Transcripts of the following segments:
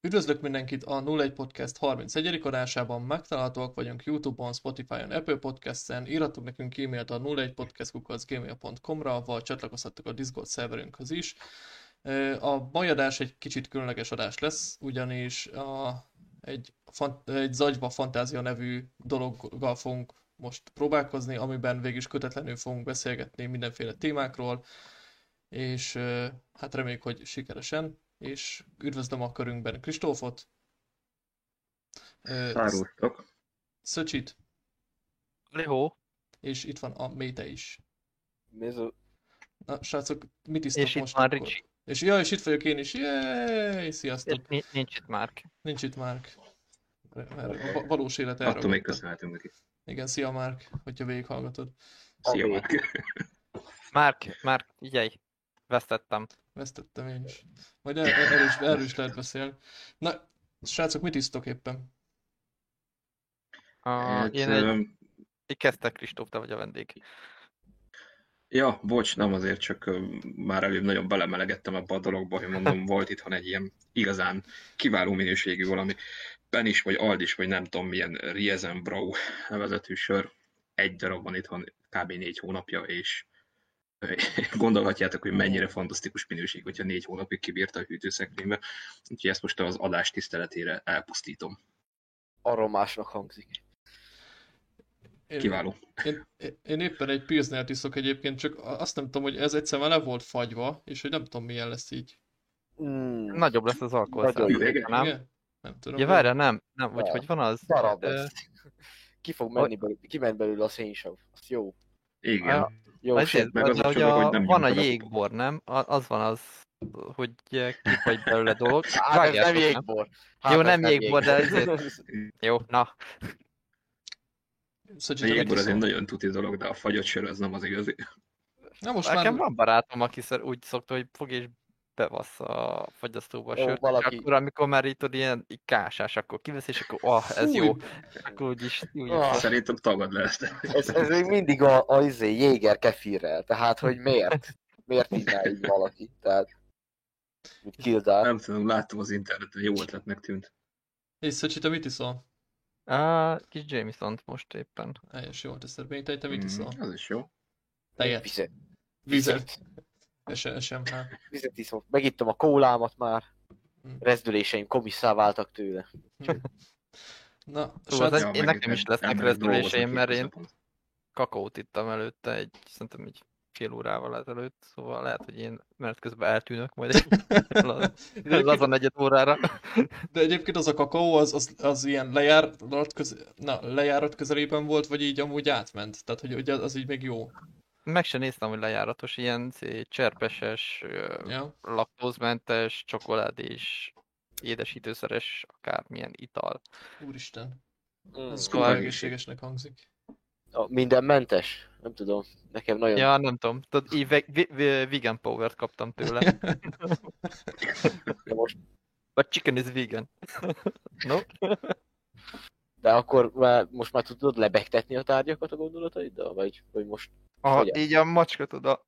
Üdvözlök mindenkit a 01 Podcast 31. adásában, megtalálhatóak vagyunk Youtube-on, Spotify-on, Apple Podcast-en, írhatok nekünk e-mailt a 01podcast.gmail.com-ra, vagy csatlakozhattok a Discord szerverünkhöz is. A mai adás egy kicsit különleges adás lesz, ugyanis a, egy, egy Zagyva Fantázia nevű dologgal fogunk most próbálkozni, amiben végig is kötetlenül fogunk beszélgetni mindenféle témákról, és hát reméljük, hogy sikeresen, és üdvözlöm a körünkben Kristófot, Szárultok. Szöcsit, Lihó. és itt van a Méte is. Mizu. Na, srácok, mit isztok És itt most van akkor? Ricsi. És ja, és itt vagyok én is. Jéj, sziasztok. ni- nincs itt Márk. Nincs itt Márk. Mert valós élet erre Attól még köszönhetünk neki. Igen, szia Márk, hogyha végighallgatod. Szia, Márk. Márk, Márk, figyelj. Vesztettem. Vesztettem én is. Majd er, er, erről, is, erről is lehet beszélni. Na, srácok, mit isztok éppen? A, Hát, én egy, egy kezdtek Kristóf, te vagy a vendég. Ja, bocs, nem azért, csak már előbb nagyon belemelegettem ebbe a dologba, hogy mondom, volt itthon egy ilyen igazán kiváló minőségű valami Penis, vagy Aldis, vagy nem tudom milyen Riesenbrau nevezetű sör. Egy darab van itthon kb. négy hónapja, és gondolhatjátok, hogy mennyire fantasztikus minőség, hogyha négy hónapig kibírta a hűtőszekrénybe. Úgyhogy ezt most az adás tiszteletére elpusztítom. Aromásnak hangzik. Én, Kiváló. Én, én éppen egy pilsnert iszok egyébként, csak azt nem tudom, hogy ez egyszer már le volt fagyva, és hogy nem tudom milyen lesz így. Mm, Nagyobb lesz az alkohol százaléka, nem? Igen? Nem tudom. Ja, várjál, nem, nem, vagy hogy van az? darab lesz. Ki fog menni belőle, kiment belőle a szénsav. Az jó. Igen. Ja. Jó, Azért, sét. meg az de a hogy a, nem van a jégbor, nem? A- Az van az, hogy kifagy belőle dolog. Hát ez nem jégbor. Hát Jó, nem jégbor, de ezért- Jó, na. A jégbor az egy nagyon tuti dolog, de a fagyott sör az nem az igazi. Na most Nekem már... van barátom, aki úgy szokta, hogy fog és bevasz a fagyasztóba a sört, valaki- és akkor amikor már itt tudod, ilyen kásás, akkor kivesz, és akkor ah, ez Fúj! jó. Akkor úgyis, úgy Ah. Szerintem tagad le ezt. Ez, ez még mindig a, a izé, jéger kefirrel. Tehát, hogy miért? Miért innen így valaki? Tehát, mit kildál. Nem tudom, láttam az interneten, jó ötletnek tűnt. És Szöcsit, te mit iszol? Á, kis Jameson most éppen. Helyes, jól teszed. Még te, te mit Mhm, iszol? Az is jó. Tejet. Vizet. Vizet. SM, SMH. Vizet iszom. Megittem a kólámat már. Mm. Rezdüléseim komisszá váltak tőle. Na, Jó, srác, én nekem is lesznek rezdüléseim, mert én kakaót ittam előtte, egy, szerintem egy fél órával ezelőtt, szóval lehet, hogy én menet közben eltűnök majd egy lazan negyed órára. de egyébként az a kakaó, az, az, az ilyen lejárat, köz, na, lejárat közelében volt, vagy így amúgy átment? Tehát, hogy, hogy az, az így még jó. Meg sem néztem, hogy lejáratos, ilyen cserpeses, Ja? laktózmentes, csokoládés, édesítőszeres, akármilyen ital. Úristen. Mm. Ez Szóval- kurva egészségesnek hangzik. A, minden mentes? Nem tudom. Nekem nagyon... Ja, nem tudom. Tudod, így vegan power kaptam tőle. De most But chicken is vegan. no? De akkor már, most már tudod lebegtetni a tárgyakat a gondolataiddal? Vagy, vagy most... Aha, Hogyan? így a macska tud a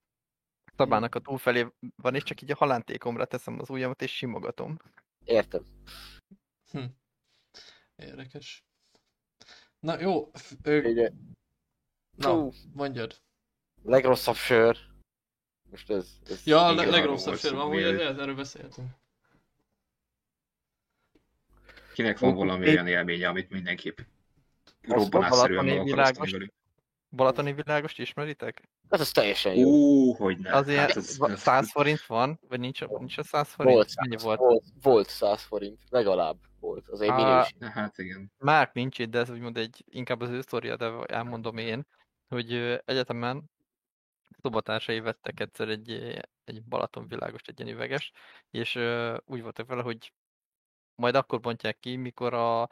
szabának a túlfelé van, és csak így a halántékomra teszem az ujjamat, és simogatom. Értem. Hm. Érdekes. Na jó, Ugye, na, Fú, mondjad. legrosszabb sör. Most ez... ez Ja, a le- legrosszabb szó, amúgy erről beszéltünk. Kinek van valami olyan élménye, amit mindenképp robbanásszerűen meg Balatoni akar világos. osztani velük? Balatoni világost ismeritek? Ez teljesen jó. Ú, hogy ne. Az ilyen Hát ez, va- ez, 100 forint van, vagy nincs, nincs a 100 forint? Volt, Mennyi volt? volt? volt? Volt 100 forint. Legalább volt. Az egy Á, minőség. Hát igen. Már nincs itt, de ez úgymond egy, inkább az ő sztoria, de elmondom én, hogy egyetemen szobatársai vettek egyszer egy, egy Balaton világos, egy és úgy voltak vele, hogy majd akkor bontják ki, mikor a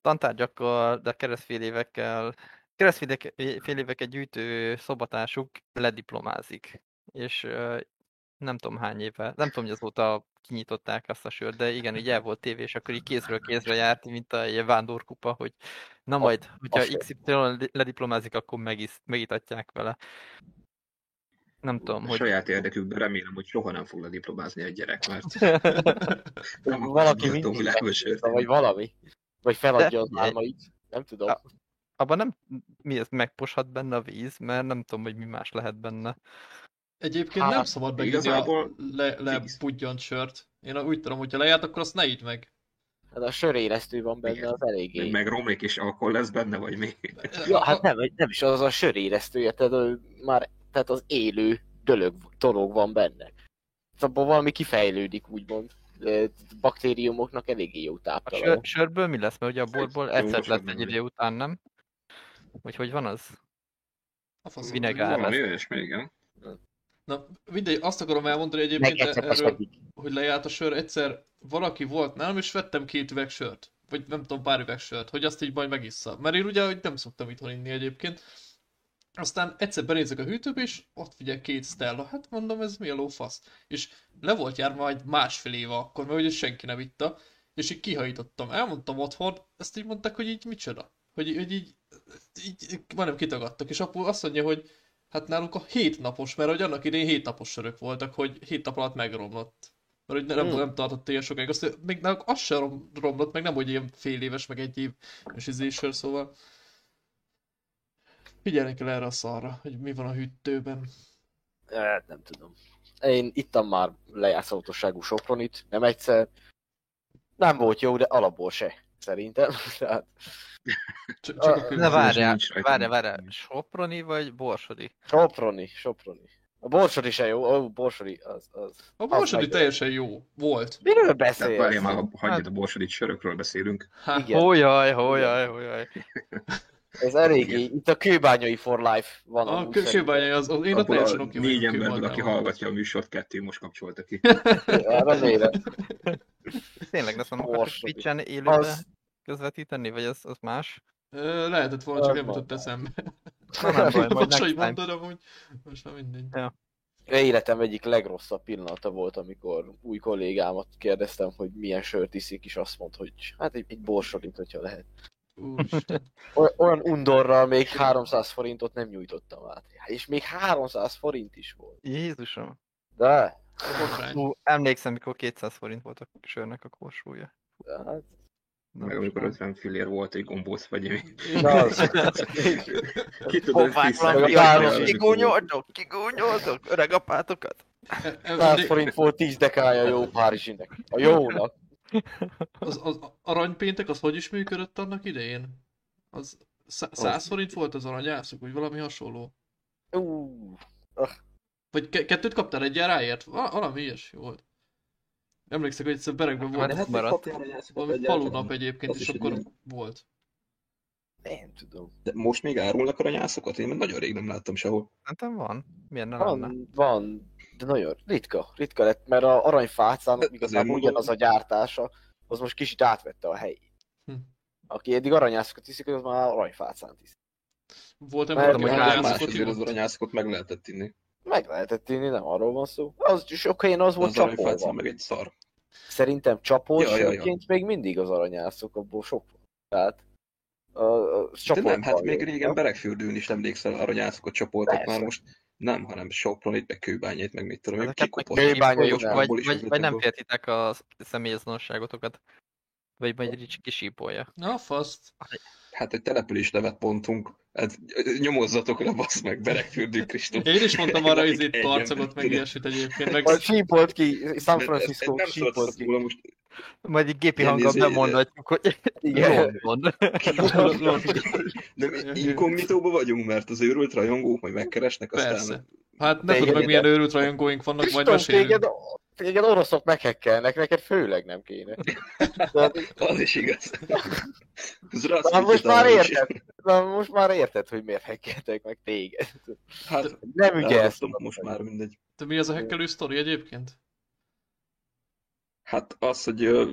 tantárgyakkal, de keresztfél évekkel, keresztfél fél éveket gyűjtő szobatársuk lediplomázik. És nem tudom hány éve, nem tudom, hogy azóta kinyitották azt a sört, de igen, így el volt tévé, és akkor így kézről kézre járt, mint a ilyen vándorkupa, hogy na majd, hogyha azt- XY lediplomázik, akkor megisz, megitatják vele. Nem tudom, A hogy... saját érdekükben remélem, hogy soha nem fog lediplomázni egy gyerek, mert nem Valaki világos megnézte, vagy valami. Vagy feladja az De- álmait. Nem tudom. A- Abban nem mi ez megposhat benne a víz, mert nem tudom, hogy mi más lehet benne. Egyébként Hát, nem szabad meginni a igazából le, lebudjant sört. Én úgy tudom, hogyha lejárt, akkor azt ne idd meg. Hát a söréresztő van benne, Igen. az eléggé. meg romlik és alkohol lesz benne, vagy mi? Ja, hát nem, nem is az a söréresztője, tehát már tehát az élő dölög, dolog van benne. Abban valami kifejlődik, úgymond. Baktériumoknak eléggé jó A táptalom. sör, sörből mi lesz? Mert ugye a borból egyszer nem egy idő után, nem? Vagy hogy van az? A faszom. Vinegár. Valami lesz. olyasmi, igen. Na, mindegy, azt akarom elmondani egyébként erről, hogy lejárt a sör, egyszer valaki volt nálam, és vettem két üveg sört. Vagy nem tudom, pár üveg sört, hogy azt így majd megissza. Mert én ugye hogy nem szoktam itthon inni egyébként. Aztán egyszer benézek a hűtőbe, és ott figyel két Stella. Hát mondom, ez mi a lófasz. És le volt jár majd másfél éve akkor, mert ugye senki nem itta. És így kihajítottam. Elmondtam otthon, ezt így mondták, hogy így micsoda. Hogy, hogy így, így majdnem kitagadtak. És apu azt mondja, hogy hát náluk a hét napos, mert hogy annak hét napos sörök voltak, hogy hét nap alatt megromlott. Mert hogy nem, Hmm. nem tartott ilyen sokáig. Azt, még náluk az sem rom- romlott, meg nem, hogy ilyen fél éves, meg egy év és izésör, szóval figyelni kell erre a szarra, hogy mi van a hűtőben. Hát nem tudom. Én ittam már lejátszótosságú Sopronit, nem egyszer. Nem volt jó, de alapból se, szerintem. Tehát Csak, csak a várjál, várjál, várjál. Soproni vagy Borsodi? Soproni, Soproni. A borsodi se jó, ó, borsodi, az, az. A borsodi meg- teljesen jó. Volt. Miről beszélsz? várjál már, hagyjad a borsodit, sörökről beszélünk. Hát, Igen. Hójaj, hójaj, hójaj. Ez eléggé, itt a kőbányai for life van. a kö- kőbányai az, az, én ott teljesen a oké négy emberből, aki hallgatja a műsort, kettő most kapcsolta ki. Remélem. Tényleg annak a Borsodi. Twitch-en élőben Az, közvetíteni, vagy az, az más? Lehetett volna, csak nem jutott eszembe. Na, nem baj, majd Most, hogy mondod, amúgy, most már mindegy. életem egyik legrosszabb pillanata volt, amikor új kollégámat kérdeztem, hogy milyen sört iszik, és azt mondta, hogy hát egy, egy borsodit, hogyha lehet. Úristen. Oly- Olyan undorral még 300 forintot nem nyújtottam át. És még 300 forint is volt. Jézusom. De, Botrány. Ú, emlékszem, mikor 200 forint volt a sörnek a korsója. de hát, Na, Meg amikor már. 50 fillér volt egy gombóc, vagy mi. Na, az. Ki tudod, Kigúnyoltok, kigúnyoltok, öreg apátokat. 100 forint volt 10 dekája jó Párizsinek. A jónak. Az, az aranypéntek, az hogy is működött annak idején? Az szá- 100 forint volt az aranyászok, vagy valami hasonló? Ú, Vagy ke- kettőt kaptál egy ráért? Va- valami ilyesmi volt. Emlékszek, hogy egyszer berekben Hát, volt hát maradt. valami falunap egyébként, és akkor volt. Nem tudom. De most még árulnak aranyászokat? Én nagyon rég nem láttam sehol. Szerintem van. Milyen ne lenne? Van, van, de nagyon ritka, ritka lett, mert a aranyfácának igazából ugyanaz a gyártása, az most kicsit átvette a helyét. Hm. Aki eddig aranyászokat iszik, az már aranyfácán tiszik. Volt-e Mert valaki hogy Más aranyászokot azért az aranyászokat meg lehetett inni. Meg lehetett inni, nem arról van szó. Az sok helyen az volt Az csapolva. meg egy szar. Szerintem csapolt Ja, ja, ja. még mindig az aranyászok, abból sok van. Tehát a, a De nem, hát még régen Berekfürdőn is emlékszel, aranyászokat csapoltak Persze. már most. Nem, hanem Sopronit, meg kőbányét, meg mit tudom, meg kikopott. Kőbányai nem. vagy, vagy, vagy nem féltitek a személyazonosságotokat. Vagy majd Ricsi kisípolja. Na, faszt. Hát egy település nevet pontunk. Hát nyomozzatok le, basz meg, Berekfürdő Kristóf. Én is mondtam arra, hogy itt karcagot, meg ilyesmit egyébként, meg Vagy sípolt ki, San Francisco Nem sípolt ki. róla most. Majd egy gépi hanggal izé- bemondhatjuk, hogy Igen. London. De inkognitóban vagyunk, mert az őrült rajongók majd megkeresnek, aztán Persze. Hát ne De tudom meg milyen őrült rajongóink vannak, majd mesélünk. Téged, oroszok meghekkelnek, neked főleg nem kéne. Tehát, az is igaz. Ez na, most már érted, na, most már érted, hogy miért hekkeltek meg téged. Hát, Nem ügyelsz. most már mindegy. De mi az a hekkelő sztori egyébként? Hát az, hogy ö,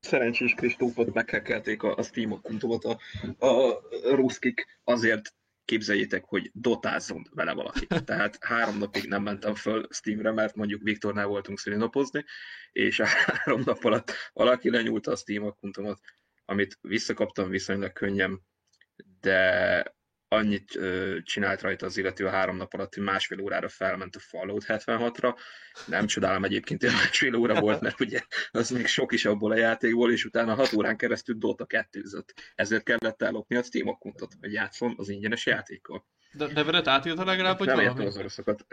szerencsés Kristófot meghekkelték a, a Steam akkuntomat a, a ruszkik azért, képzeljétek, hogy dotázzon vele valaki. Tehát három napig nem mentem föl Steamre, mert mondjuk Viktornál voltunk szülinapozni, és a három nap alatt valaki lenyúlta a Steam akkuntomat, amit visszakaptam viszonylag könnyen, de annyit csinált rajta az illető a három nap alatt, hogy másfél órára felment a Fallout 76-ra. Nem csodálom egyébként, hogy másfél óra volt, mert ugye az még sok is abból a játékból, és utána hat órán keresztül Dota 2 Ezért kellett ellopni a Steam akkuntot, hogy játszom az ingyenes játékkal. De nevedet átírta legalább, hogy nem értem az oroszokat.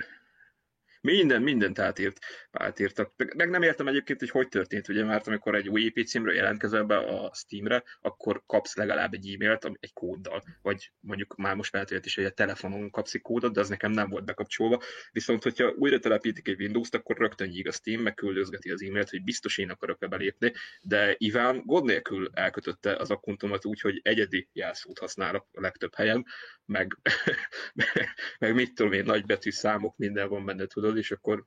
Minden, mindent átírt, átírtak. Meg nem értem egyébként, hogy hogy történt, ugye, mert amikor egy új IP címről jelentkezel be a Steamre, akkor kapsz legalább egy e-mailt egy kóddal, vagy mondjuk már most lehet, hogy is, hogy a telefonon kapsz egy kódot, de az nekem nem volt bekapcsolva. Viszont, hogyha újra telepítik egy Windows-t, akkor rögtön nyíg a Steam, meg küldözgeti az e-mailt, hogy biztos én akarok-e belépni, de Iván gond nélkül elkötötte az akkuntomat úgy, hogy egyedi jelszót használok a legtöbb helyen, meg, meg mit tudom én, nagybetű számok, minden van benne, tudod, és akkor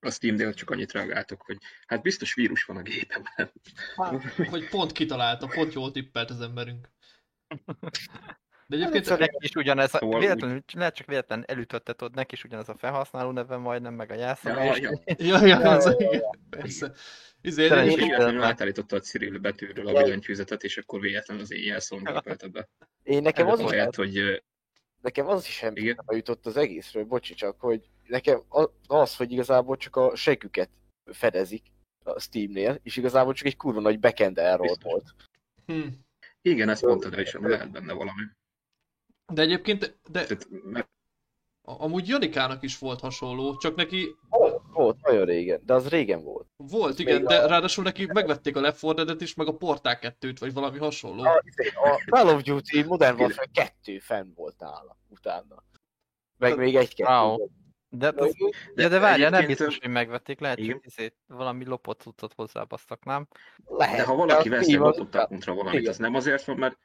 a Steam-nél csak annyit reagáltok, hogy hát biztos vírus van a gépemben. Hogy pont kitalálta, pont jól tippelt az emberünk. De egyébként Hát, Neki is ugyanez, a, Szóval véletlenül, lehet csak véletlen elütötted ott, neki is ugyanez a felhasználó neve majdnem, meg a jelszava, Ja, ja. Ja, ja, Ja, az, ja, igen, persze. Izé, egyébként- És véletlenül átállította a Cyril betűről a Ja. billentyűzetet, és akkor véletlen az én jelszón gépelte be. Én nekem az is, Ahelyett, hogy nekem az is sem jutott az egészről, bocsi csak, hogy nekem az, hogy igazából csak a següket fedezik a Steamnél, és igazából csak egy kurva nagy backend error volt. Hm. igen, ezt mondtad is, lehet benne valami. De egyébként, de a- amúgy Janikának is volt hasonló, csak neki Volt, volt, nagyon régen, de az régen volt. volt, még igen, a- de ráadásul neki megvették a Left 4 Dead-et is, meg a Portál 2-t, vagy valami hasonló. A, a Call of Duty Modern Warfare 2 fenn volt nála utána. Meg még egy-kettő. Wow. de, De- az, ja, de várjál, nem biztos, hogy megvették, lehet, igen. hogy valami lopott cuccot hozzábasztak, nem? Lehet. De ha valaki a vesz egy lopott akkuntra valamit, az nem azért van, mert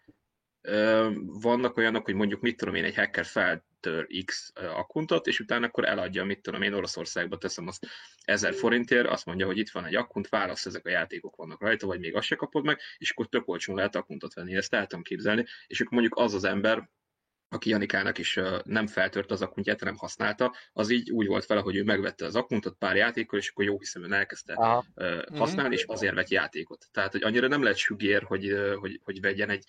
vannak olyanok, hogy mondjuk mit tudom én, egy hacker feltör X akkuntot, és utána akkor eladja, mit tudom én, Oroszországba teszem azt 1000 forintért, azt mondja, hogy itt van egy akkunt, válasz, ezek a játékok vannak rajta, vagy még azt se kapod meg, és akkor tök olcsón lehet akkuntot venni, ezt el tudom képzelni, és akkor mondjuk az az ember, aki Janikának is nem feltört az akkuntját, hanem használta, az így úgy volt vele, hogy ő megvette az akkuntot pár játékkal, és akkor jó hiszeműen elkezdte Aha. Mhm. használni, és azért vett játékot. Tehát, hogy annyira nem lehet sügér, hogy, hogy, hogy vegyen egy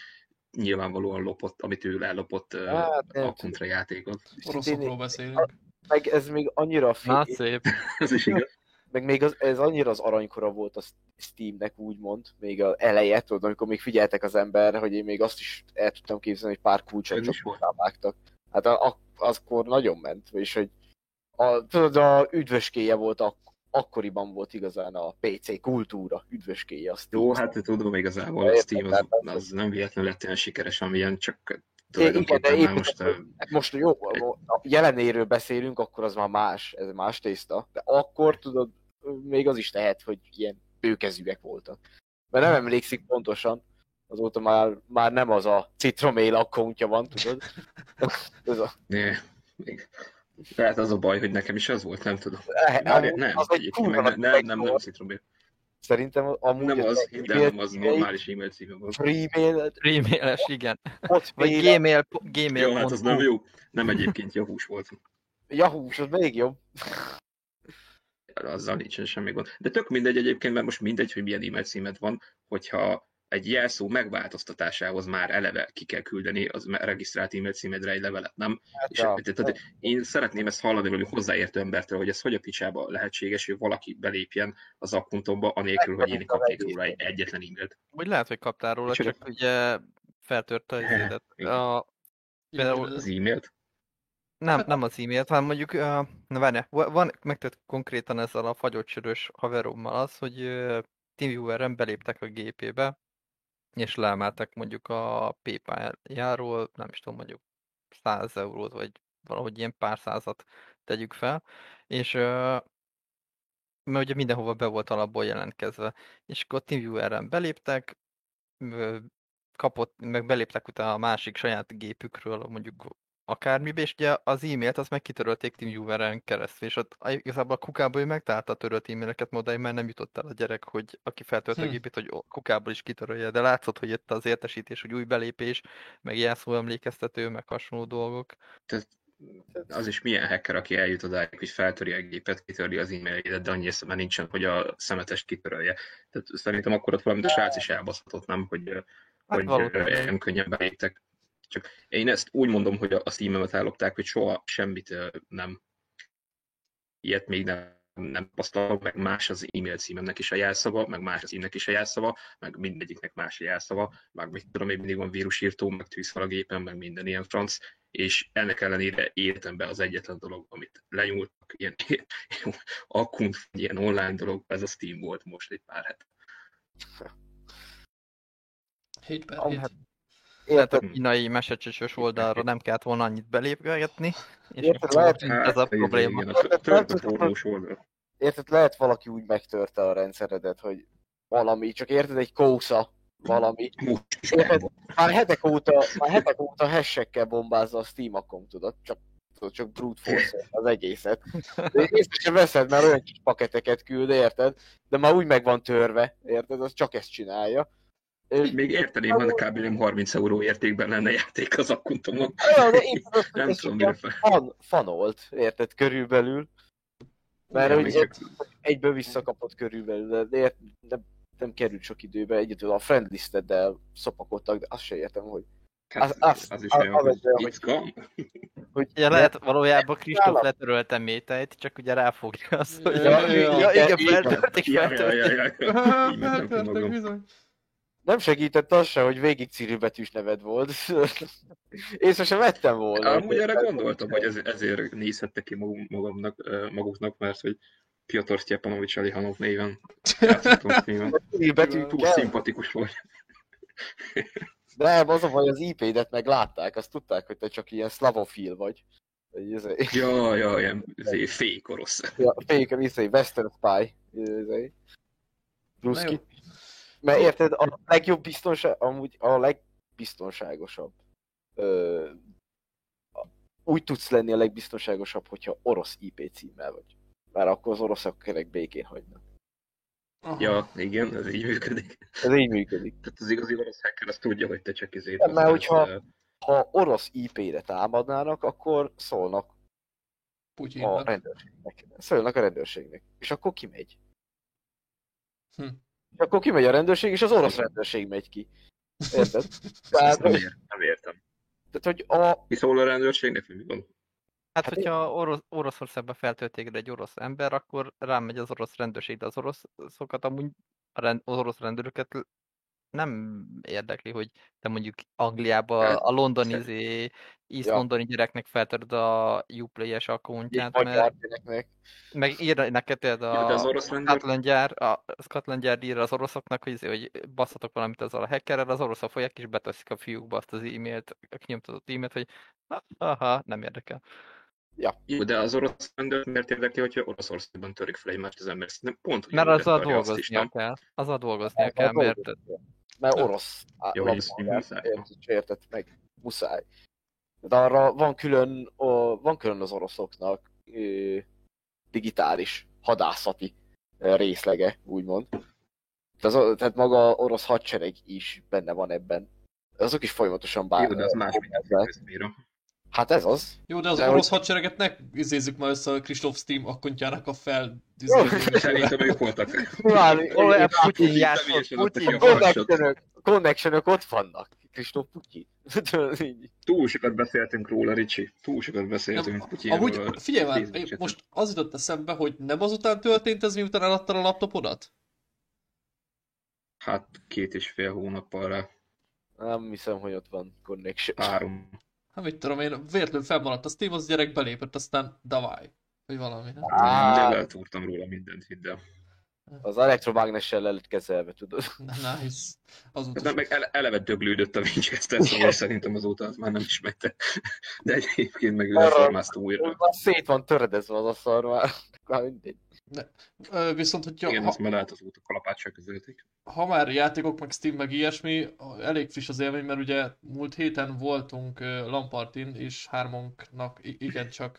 nyilvánvalóan lopott, amit ő ellopott Hát, nem akkuntra játékot. Oroszokról beszélünk. Meg ez még annyira Na, fi- szép. Ez is igaz. meg még az, ez annyira az aranykora volt a Steamnek úgymond, még az eleje, tudod, amikor még figyeltek az emberre, hogy én még azt is el tudtam képzelni, hogy pár kulcsot csak rávágtak. Hát a, a, azkor nagyon ment, és hogy a, tudod, a üdvöskéje volt, ak, akkoriban volt igazán a PC kultúra üdvöskéje a Steam. Jó, hát tudom igazából a Steam az, az nem véletlenül lett olyan sikeres, amilyen, csak tulajdonképpen igen, de most a, Hát most jó, a jelenéről beszélünk, akkor az már más, ez más tészta. De akkor tudod, még az is lehet, hogy ilyen bőkezűek voltak. Mert nem emlékszik pontosan, azóta már, már nem az a citromél akkontja van, tudod? Ez a, még, lehet az a baj, hogy nekem is az volt, nem tudom. lehet, Várj, amúgy nem, az egy egyébként kurva nem, nem, nem, nem volt. citromé. Szerintem amúgy Nem az, a de nem az normális e-mail címe volt. Freemail, Freemail-es, igen. Vagy mail, gmail, gmail. Jó, hát az nem jó. Nem egyébként Yahoo-s volt. Yahoo, az még jobb. azzal nincsen semmi gond. De tök mindegy egyébként, mert most mindegy, hogy milyen e-mail címed van, hogyha egy jelszó megváltoztatásához már eleve ki kell küldeni az regisztrált e-mail címedre egy levelet, nem? Hát, És ja. tehát én szeretném ezt hallani valami hozzáértő embertől, hogy ez hogy a picsába lehetséges, hogy valaki belépjen az akkuntomba, anélkül, hogy én kapnék róla egy egyetlen e-mailt. Vagy lehet, hogy kaptál róla, Micsoda? csak ugye feltörte az. Igen. A, például- Az e-mailt? nem, nem az e-mailt, hanem mondjuk, uh, na várjál, va- van, megtett konkrétan ezzel a fagyott sörös haverommal az, hogy uh, TeamViewer-en beléptek a gépébe, és leemeltek mondjuk a PayPal-járól, nem is tudom, mondjuk 100 eurót, vagy valahogy ilyen pár százat tegyük fel, és mert ugye mindenhova be volt alapból jelentkezve, és akkor TeamViewer-en beléptek, kapott, meg beléptek utána a másik saját gépükről, mondjuk akármibe, és ugye az e-mailt azt meg kitörölték TeamViewer-en keresztül, és ott igazából a kukából ő megtalálta a törölt e-maileket, ma odáig már nem jutott el a gyerek, hogy aki feltölte a Hm. gépét, hogy o- kukából is kitörölje, de látszott, hogy itt az értesítés, hogy új belépés, meg jelszó emlékeztető, meg hasonló dolgok. Tehát az is milyen hacker, aki eljut odáig, hogy feltöri a gépet, kitörli az e-mailjét, de annyi eszemben nincsen, hogy a szemetest kitörölje. Tehát szerintem akkor ott valamit a srác is elbaszhatott, nem? Hogy, Hát hogy valószínűleg. ilyen könnyen beléptek. Csak én ezt úgy mondom, hogy a Steam-emet ellopták, hogy soha semmit nem. Ilyet még nem nem tapasztalok, meg más az e-mail címemnek is a jelszava, meg más az e-mailnek is a jelszava, meg mindegyiknek más a jelszava, meg mit tudom, még mindig van vírusírtó, meg tűzfal a gépen, meg minden ilyen franc, és ennek ellenére életemben az egyetlen dolog, amit lenyúltak, ilyen akkunt, ilyen online dolog, ez a Steam volt most egy pár het. 7 per Am, 7. hát, Tehát a Érted? kínai mesecsösös oldalra nem kellett volna annyit belépgetni, és Érted, lehet, ez a probléma. Hát, Igen, a tört a forrós oldal. érted, lehet valaki úgy megtörte a rendszeredet, hogy valami, csak érted, egy kósza, valami. Érted? Már hetek óta, már hetek óta hassekkel bombázza a Steam account, tudod, csak, csak brute force az egészet. De észre sem veszed, mert olyan kis paketeket küld, érted? De már úgy meg van törve, érted? Az csak ezt csinálja. Még érteném, ha kb. nem 30 euró értékben lenne játék az akkuntomon. Ja, de hogy Nem tudom, mire fel. fan, fanolt, érted, körülbelül. Mert hogy egyből visszakapott körülbelül, de ért, nem, nem került sok időbe, egyedül a friendlisteddel szopakodtak, de azt se értem, hogy, Hát, Az- az- az is az- olyan, az hogy it's gone. hogy Ugye lehet valójában Kristóf letörölte méteit, csak ugye ráfogja azt, hogy Ja, ja, ja, ja, igen, van. feltöltik, Ja, ja, ja, ja. Így mentem ki magam. Nem segített az se, hogy végig cirilbetűs neved volt. Észre sem vettem volna. Amúgy erre gondoltam, hogy ez, ezért nézhettek ki magamnak, maguknak, mert hogy Piotr Stjepanovics Alihanov néven. Cirilbetű Túl kell. szimpatikus volt. Nem, az a baj, az IP-det meg látták, azt tudták, hogy te csak ilyen szlavofil vagy. Egy- Ja, ja, ilyen izé, fék orosz. Ja, fake, izé, Western Spy. izé. Ruszki. jó. Mert érted, a legjobb biztonság, amúgy a legbiztonságosabb. Ö, a- úgy tudsz lenni a legbiztonságosabb, hogyha orosz IP címmel vagy. Mert akkor az oroszok kerek békén hagynak. Aha. Ja, igen, ez így működik. Ez így működik. Tehát az igazi orosz hacker az tudja, hogy te csak izét Nem, mert hogyha- ö, Ha orosz IP-re támadnának, akkor szólnak a Putyinnak. rendőrségnek. Szólnak a rendőrségnek. És akkor kimegy. Hm. És akkor kimegy a rendőrség, és az orosz rendőrség megy ki. Érted? Tehát, nem, hogy, nem értem. tehát, hogy a, Mi szól a rendőrségnek, mi van? Hát, Hát hogyha orosz, Oroszországba feltölték egy orosz ember, akkor rámegy az orosz rendőrség, de az oroszokat amúgy a rend, az orosz rendőröket nem érdekli, hogy te mondjuk Angliába Hát, a londoni, izé, East Ja. londoni gyereknek feltörd a Uplay-es magyar mert gyereknek. meg ír neked Ja, az a orosz rendőr... Scotland Yard, a Scotland Yard ír az oroszoknak, hogy, izé, hogy basszatok valamit azzal a hackerrel, az oroszok fogják és beteszik a fiúkba azt az e-mailt, a kinyomtatott e-mailt, hogy aha, nem érdekel. Jó, de az orosz rendőr miért érdekli, hogyha Oroszországban törik fel egymást az ember? Szerintem pont, hogy Mert azzal dolgoznia nem? kell. Azzal dolgoznia Hát, kell, hát mert orosz Jó, érted meg, muszáj. De arra van külön, o, van külön az oroszoknak ö, digitális hadászati részlege, úgymond. Tehát, az, tehát maga orosz hadsereg is benne van ebben. Azok is folyamatosan bár... Jó, de az más, mint a. Hát ez az. Jó, de az De orosz hadsereget ne izézzük már össze a Kristóf Steam akkontjának a fel... Szerintem ők voltak. Olyan Putyin játszott, Putyin connectionök, connectionök ott vannak. Kristóf Putyin. Túl sokat beszéltünk róla, Ricsi. Túl sokat beszéltünk Nem, Putyinról. Amúgy, figyelj már, most az jutott eszembe, hogy nem azután történt ez, miután eladtad a laptopodat? Hát két és fél hónappal rá. Nem hiszem, hogy ott van connection. Három. Hát mit tudom én, véletlenül felmaradt a Steam, az gyerek belépett, aztán davaj. Vagy valami, nem? Á. De eltúrtam róla mindent, hidd el. Az elektromágnessel le lett kezelve, tudod. Nice. Azóta meg ele- eleve döglődött a Winchester, szóval szerintem azóta az már nem is megte. De egyébként meg ő reformázta újra. Már szét van töredezve az a szar már. Már mindegy. Ö, Viszont, hogyha Igen, ha, azt már lehet azóta kalapáccsal közölték. ha már játékok, meg Steam, meg ilyesmi, elég friss az élmény, mert ugye múlt héten voltunk Lampartin, és hármunknak igencsak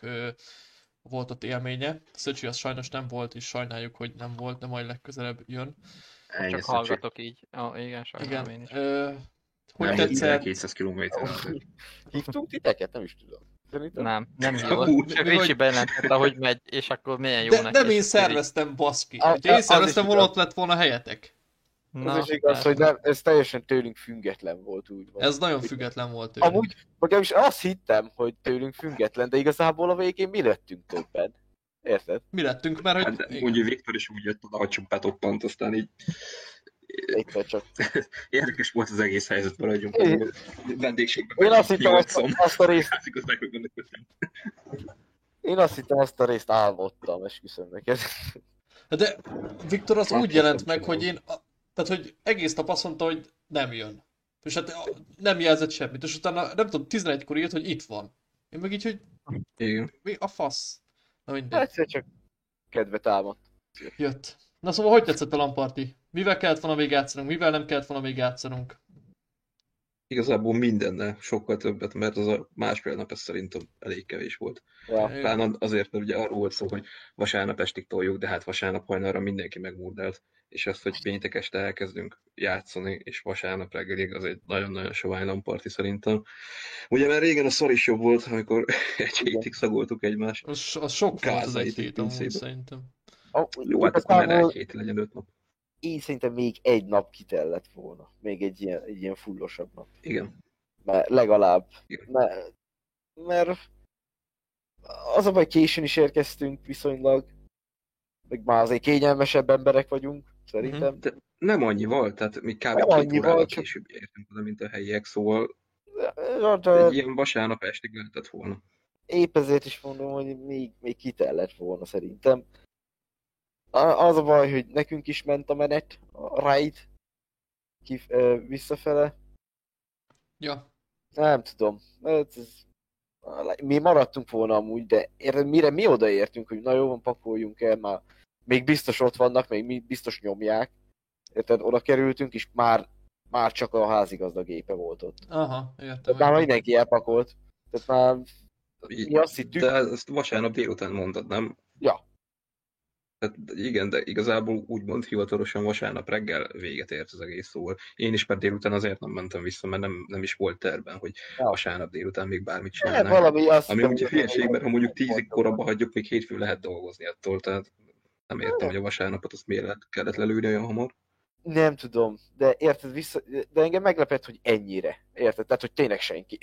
volt ott élménye. Szöcsi az sajnos nem volt, és sajnáljuk, hogy nem volt, de majd legközelebb jön. Ennyi Csak hallgatok így. Ah, igen, sajnálom én Igen. is. Ö, hogy Nem, tetszett? 200 kilométer. Hívtunk titeket? Nem is tudom. Szerintem. Nem, nem hívott. Csak mi Ricsi vagy- bejelentette, hogy megy, és akkor milyen jó De neki. nem én szerveztem, baszki. A- Ha én az szerveztem, is volna igaz. ott lett volna helyetek. Az Na, is igaz, hát, hogy nem, ez teljesen tőlünk független volt úgy van. Ez nagyon független volt tőle. Amúgy, legalábbis azt hittem, hogy tőlünk független, de igazából a végén mi lettünk többen. Érted? Mi lettünk, mert Hát, hogy... úgy Viktor is úgy jött oda, hogy csak betoppant, aztán így Egyszer csak. érdekes volt az egész helyzet, maradjunk Én- a vendégségben. Én azt hittem, azt, azt a részt, én azt hittem, azt a részt álmodtam, esküszöm neked. De Viktor az Hát, úgy jelent meg, hogy én... Tehát, hogy egész nap azt mondta, hogy nem jön. És hát nem jelzett semmit. És utána, nem tudom, 11-kor írt, hogy itt van. Én meg így, hogy Igen. mi a fasz? Na mindegy, Egyszer csak kedve támadt. jött. Na szóval, hogy tetszett a lamparti? Mivel kellett volna még játszanunk, mivel nem kellett volna még játszanunk? Igazából mindennel sokkal többet, mert az a másfél nap ez szerintem elég kevés volt. Ja. Talán azért, mert ugye arról volt szó, hogy vasárnap estig toljuk, de hát vasárnap hajnalra mindenki megmurdált, és azt, hogy péntek este elkezdünk játszani, és vasárnap reggelig az egy nagyon-nagyon sovány lamparti szerintem. Ugye mert régen a szar is jobb volt, amikor egy hétig szagoltuk egymást. Az, az sok volt az egy hét szerintem. A, Jó, hát akkor igazából egy hét legyen öt nap. Én szerintem még egy nap kitellett volna. Még egy ilyen, egy ilyen fullosabb nap. Igen. Mert legalább. Igen. Mert, mert az a baj, későn is érkeztünk viszonylag. Meg már azért kényelmesebb emberek vagyunk, szerintem. De nem annyival, tehát mi kb. Nem annyival, csak- később értünk oda, mint a helyiek, szóval Ja, de egy ilyen vasárnap estig lehetett volna. épp ezért is mondom, hogy még, még kitellett volna szerintem. Az a baj, hogy nekünk is ment a menet, a ride kif- ö, visszafele. Ja, Nem tudom. Hát ez... Mi maradtunk volna amúgy, de érted, mire mi odaértünk, hogy na jó, van, pakoljunk el, már még biztos ott vannak, még mi biztos nyomják. Érted, oda kerültünk, és már, már csak a házigazda gépe volt ott. aha, értem. Tehát már mindenki elpakolt. Tehát már mi azt hittük, De ezt vasárnap délután mondtad, nem? Ja. Tehát igen, de igazából úgymond hivatalosan vasárnap reggel véget ért az egész szóval. Én is per délután azért nem mentem vissza, mert nem, nem is volt terben, hogy Ja. vasárnap délután még bármit ne, csinálnánk. valami azt Ami hogy- hülyeség, mert ha mondjuk tízig korábban hagyjuk, még hétfő lehet dolgozni attól, tehát nem értem, hogy a vasárnapot azt miért kellett lelőni olyan hamar. Nem tudom, de érted vissza, de engem meglepett, hogy ennyire. Érted? Tehát, hogy tényleg senki.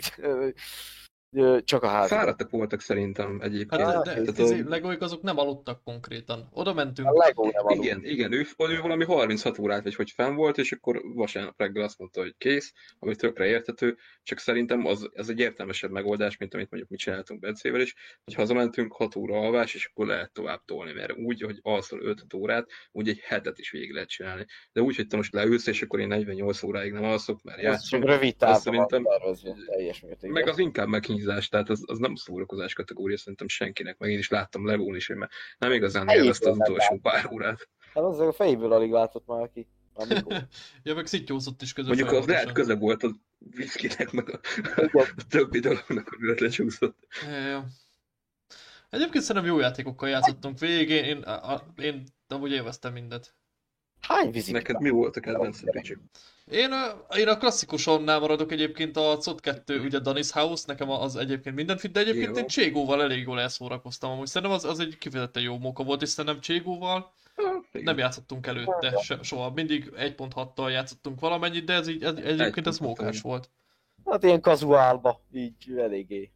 Csak a ház. Fáradtak voltak szerintem egyébként. Hát, Ah, de, de, izé, a- legoik azok nem aludtak konkrétan. Oda mentünk, A nem aludt. Igen, igen, ő, ő valami 36 órát, vagy hogy fenn volt, és akkor vasárnap reggel azt mondta, hogy kész, ami tökre értető, csak szerintem az, az egy értelmesebb megoldás, mint amit mondjuk mi csináltunk Bencével is, hogy hazamentünk 6 óra alvás, és akkor lehet tovább tolni, mert úgy, hogy alszol 5 órát, úgy egy hetet is végig lehet csinálni. De úgy, hogy te most leülsz, és akkor én 48 óráig nem alszok, mert Ez játszom, rövid távon szerintem- van tervezve, teljes mértékben. meg az inkább meghízás, tehát az, az nem szórakozás kategória szerintem senkinek, meg én is láttam levón is, hogy már nem igazán élvezte az utolsó pár órát. Hát az a fejéből alig látott már ki. Amikor. ja meg szittyózott is közös Mondjuk az lehet köze volt a viszkinek, meg a, a többi dolognak, amivel lecsúszott. Ja, ja. Egyébként szerintem jó játékokkal játszottunk végig, én, én, a, a, én amúgy élveztem mindet. Hány vízi? Neked mi volt a kedvenced, Ricsi? Én, én a klasszikusonnál maradok egyébként a COD 2, ugye Danis House, nekem az egyébként minden fit, de egyébként Jó. én Cségóval elég jól elszórakoztam, amúgy szerintem az, az egy kifejezetten jó móka volt, és szerintem Cségóval nem játszottunk előtte se, soha, mindig 1.6-tal játszottunk valamennyit, de ez így, ez, egyébként ez 1.6-tal. mókás volt. Hát ilyen kazuálba, így eléggé.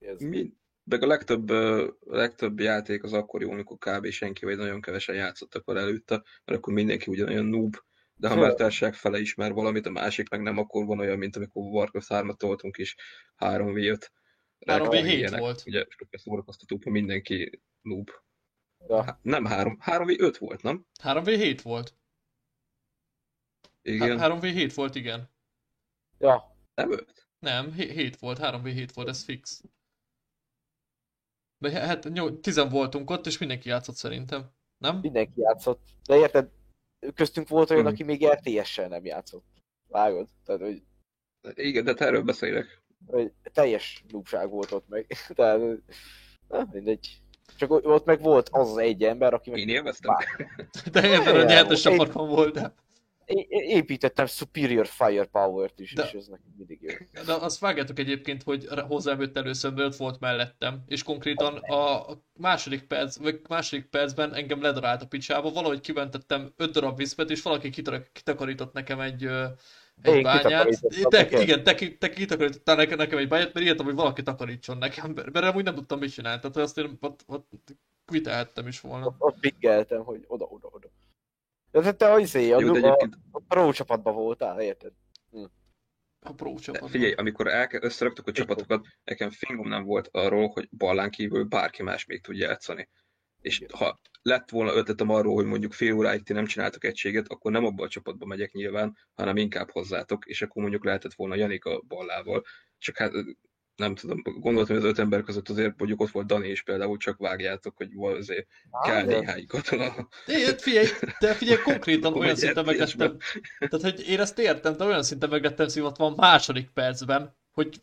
Ez. Mi? De a legtöbb, a legtöbb játék az akkor jó, amikor kb. senki vagy nagyon kevesen játszottak vele előtte, mert akkor mindenki ugyanolyan noob. De ha már társaság fele ismer valamit, a másik meg nem, akkor van olyan, mint amikor Warcraft 3-at toltunk is 3v5. 3v7 ilyenek. volt. Ugye sokkal szórakoztatóbb, ha mindenki noob. Ja. Há- Nem 3, 3v5 volt, nem? 3v7 volt. Igen. 3v7 volt, igen. Ja, Nem 5? Nem, 7 volt, 3v7 volt, ez fix. De hát nyol- tizen voltunk ott, és mindenki játszott szerintem. Nem? Mindenki játszott. De érted, köztünk volt olyan, Mhm. aki még RTS-sel nem játszott. Vágod? Tehát, hogy, Igen, de erről beszélek. hogy teljes nubság volt ott meg. Tehát, na, mindegy. Csak ott meg volt az az egy ember, aki meg Én élveztem. De ebben a nyertes csapatban voltam. É- építettem superior firepower-t is, De- és ez nekem mindig jó. De azt vágjátok egyébként, hogy hozzám jött először, ott volt mellettem, és konkrétan a második perc, vagy második percben engem ledarált a picsába, valahogy kiventettem öt darab viszpet, és valaki kitak- kitakarított nekem egy, egy Én bányát. Te, igen, te, te kitakarítottál nekem, nekem egy bányát, mert írtam, hogy valaki takarítson nekem, mert amúgy nem tudtam mit csinálni, tehát azt én ott, ott kvitelhettem is volna. Ott, ott hogy oda, oda, oda. De te, te izé, a, Jó, de a, egyébként a pro csapatban voltál, érted? A pro De csapat. figyelj, amikor elke, összeraktuk a csapatokat, nekem fingom nem volt arról, hogy ballán kívül bárki más még tud játszani. És ha lett volna ötletem arról, hogy mondjuk fél óráig ti nem csináltok egységet, akkor nem abban a csapatba megyek nyilván, hanem inkább hozzátok, és akkor mondjuk lehetett volna Janika ballával. Csak hát nem tudom, gondoltam, hogy az öt ember között azért mondjuk ott volt Dani is például, csak vágjátok, hogy van azért kell de- néhány katona. De figyelj, de figyelj, konkrétan olyan szinten meglettem, tehát hogy én ezt értem, de olyan szinten meglettem szivatva a második percben, hogy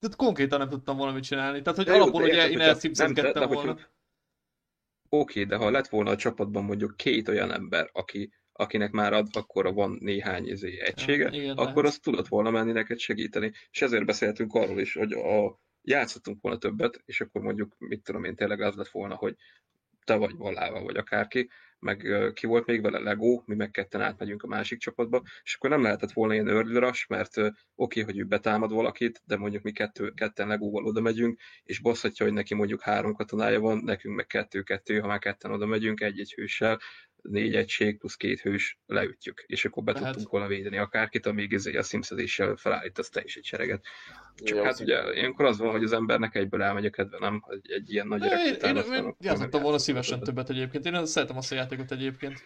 tehát konkrétan nem tudtam volna mit csinálni. Tehát, hogy De alapból ugye én de volna. Oké, de ha lett volna a csapatban mondjuk két olyan ember, aki, akinek már ad, akkor van néhány izé, egysége, Ja, igen, akkor lehet. az tudott volna menni neked segíteni. És ezért beszéltünk arról is, hogy a, játszottunk volna többet, és akkor mondjuk, mit tudom én, tényleg az lett volna, hogy te vagy Valával, vagy akárki, meg ki volt még vele Lego, mi meg ketten átmegyünk a másik csapatba, és akkor nem lehetett volna ilyen rush, mert oké, hogy ő betámad valakit, de mondjuk mi kettő, ketten Legóval oda megyünk, és bosszatja, hogy neki mondjuk három katonája van, nekünk meg kettő-kettő, ha már ketten oda megyünk, egy-egy hőssel, négy egység plusz két hős leütjük, és akkor be Tehát- tudtunk volna védeni akárkit, amíg izé a szimszezéssel felállítasz te is egy sereget. Csak Jó, hát ugye ilyenkor az van, hogy az embernek egyből elmegy a kedve, nem? Egy, egy ilyen nagy Én, én, rekrutál, én, én akkor játszottam volna szívesen többet. többet egyébként. Én szeretem azt a játékot egyébként.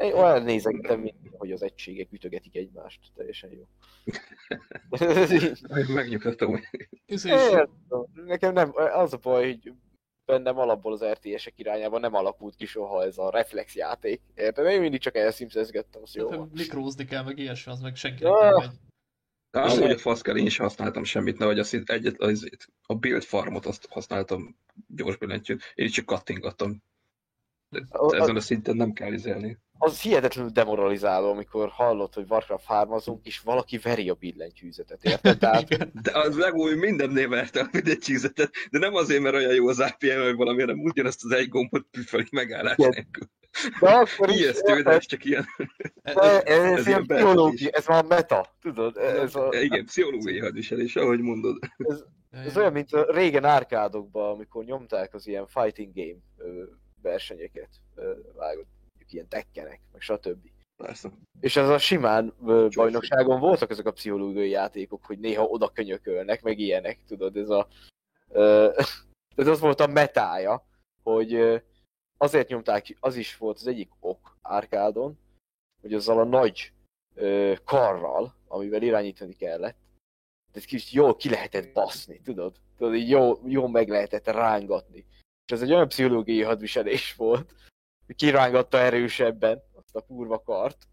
Én olyan nézegettem, mint hogy az egységek ütögetik egymást. Teljesen jó. Megnyugtatom, Ez. Nekem nem, az a baj, hogy bennem alapból az RTS-ek irányában nem alakult ki soha ez a reflex játék. Érted? Én mindig csak elszimszezgettem, az jó hát, mikrózni kell, meg ilyesmi, az meg senkinek Ah. nem megy. De amúgy a faszkel én is használtam semmit, nehogy azt egyet, az, a build farmot azt használtam gyors billentyűt. Én csak kattingattam. De A- ezen a szinten nem kell izelni. Az hihetetlenül demoralizáló, amikor hallod, hogy Warcraft 3 és valaki veri a billentyűzetet, érted? Tehát. De az Lego ő mindennél verte a mindegy de nem azért, mert olyan jó az APM, vagy valami, hanem ugyanazt az egy gombot püföli megállás Igen. nélkül. de akkor is, Ijesztő, de ez csak ilyen, De ez, ez, ez ilyen pszichológia, ez már meta, tudod? Ez, a, igen, pszichológiai hadviselés, ahogy mondod. ez olyan, mint a régen árkádokban, amikor nyomták az ilyen fighting game versenyeket, mondjuk ilyen tekkenek, meg stb. Persze. És ez a simán ö, bajnokságon voltak ezek a pszichológiai játékok, hogy néha oda könyökölnek, meg ilyenek, tudod, ez a... Ö, ez az volt a metája, hogy ö, azért nyomták, ki- az is volt az egyik ok árkádon, hogy azzal a nagy ö, karral, amivel irányítani kellett, ez kis jól ki lehetett baszni, tudod? Tudod, így jó, jó meg lehetett rángatni. És ez egy olyan pszichológiai hadviselés volt, kirángatta erősebben azt a kurva kart.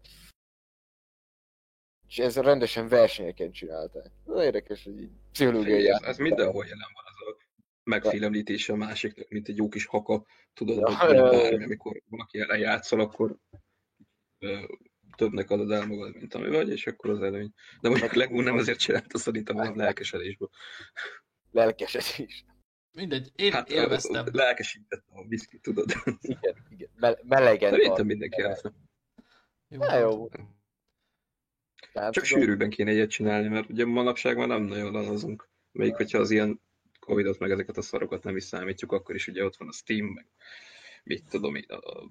És ez rendesen versenyeken csinálták. Ez érdekes, hogy így pszichológiai Ez, ez mindenhol jelen van, az a megfélemlítése a másiknak, mint egy jó kis haka, tudod, Ja, hogy bármi, amikor valaki ellen játszol, akkor többnek adod el magad, mint ami vagy, és akkor az előny. De mondjuk Lego nem ezért csinálta, szerintem a lelkesedésből. lelkesedés. Mindegy, én Hát élveztem. ö, lelkesített a viszki, tudod. Igen, igen. Me- melegen Szerintem mindenki játszna. Jó, Na jó. Nem Csak tudom. sűrűbben kéne egyet csinálni, mert ugye manapság már nem nagyon lalazunk. Még hogyha az ilyen Covidot meg ezeket a szarokat nem is számítjuk, akkor is ugye ott van a Steam, meg mit tudom én, a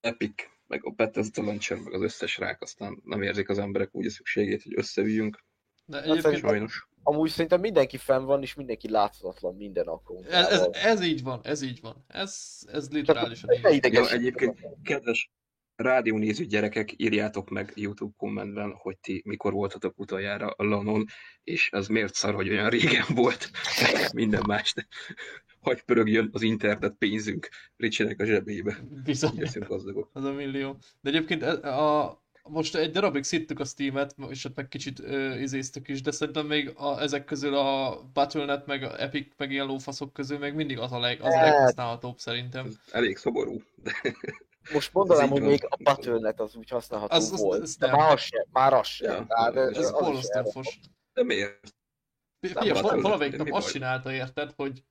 Epic, meg a Bethesda Launcher, meg az összes rák, aztán nem érzik az emberek úgy a szükségét, hogy összeüljünk. De Hát egyébként Sajnos. Amúgy szerintem mindenki fenn van, és mindenki láthatatlan minden akkor. ez, ez, ez így van, ez így van. Ez, ez literálisan így idegesítsen. egyébként kedves, rádiónéző gyerekek, írjátok meg YouTube kommentben, hogy ti mikor voltatok utoljára a lanon, és az miért szar, hogy olyan régen volt, minden más. De hagy pörögjön az internet pénzünk Ricsinek a zsebébe. Bizony. Leszünk gazdagok. Az a millió. De egyébként e- a, most egy darabig szittük a Steam-et, és ott meg kicsit ö, izéztük is, de szerintem még a, ezek közül a Battle.net, meg a Epic, meg ilyen lófaszok közül még mindig az a, leg, az a Hát. leghasználhatóbb szerintem. Elég szomorú. De Most mondanám, hogy még a Battle.net az úgy használható Az- az- volt. az de nem. már az sem, már az sem. Ja. Tehát Ez Ez az is borzasztó elromlott. fos. de miért? Val- Battle.net, valamelyik mi nap azt csinálta, érted, hogy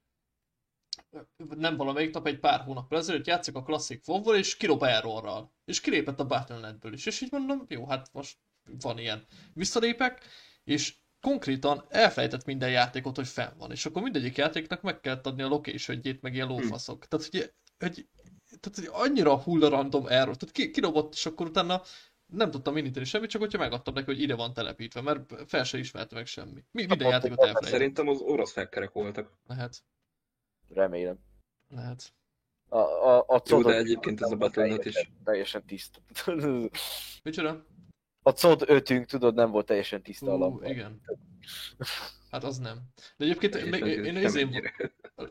nem valamelyik nap, egy pár hónap ezelőtt játszok a klasszik WoW-val, és kirob errorral. És kilépett a Battle.net-ből is. És így mondom, jó, hát most van ilyen. Visszalépek, és konkrétan elfelejtett minden játékot, hogy fenn van. És akkor mindegyik játéknak meg kellett adni a location meg ilyen lófaszok. Tehát, hogy, hogy, tehát, hogy annyira hulla random error. Tehát ki, kirobott, és akkor utána nem tudtam indítani semmit, csak hogyha megadtam neki, hogy ide van telepítve, mert fel se ismerte meg semmi. Mi, minden játékot elfelejtett. Szerintem az orosz felkerek voltak. Lehet. Remélem. Lehet. A, a, a Jó, de egyébként ez a Battle.net is. teljesen, tiszta. Micsoda? A COD 5 tudod, nem volt teljesen tiszta a Ú, lampa. igen. Hát az nem. De egyébként még, én, én izém, semennyire.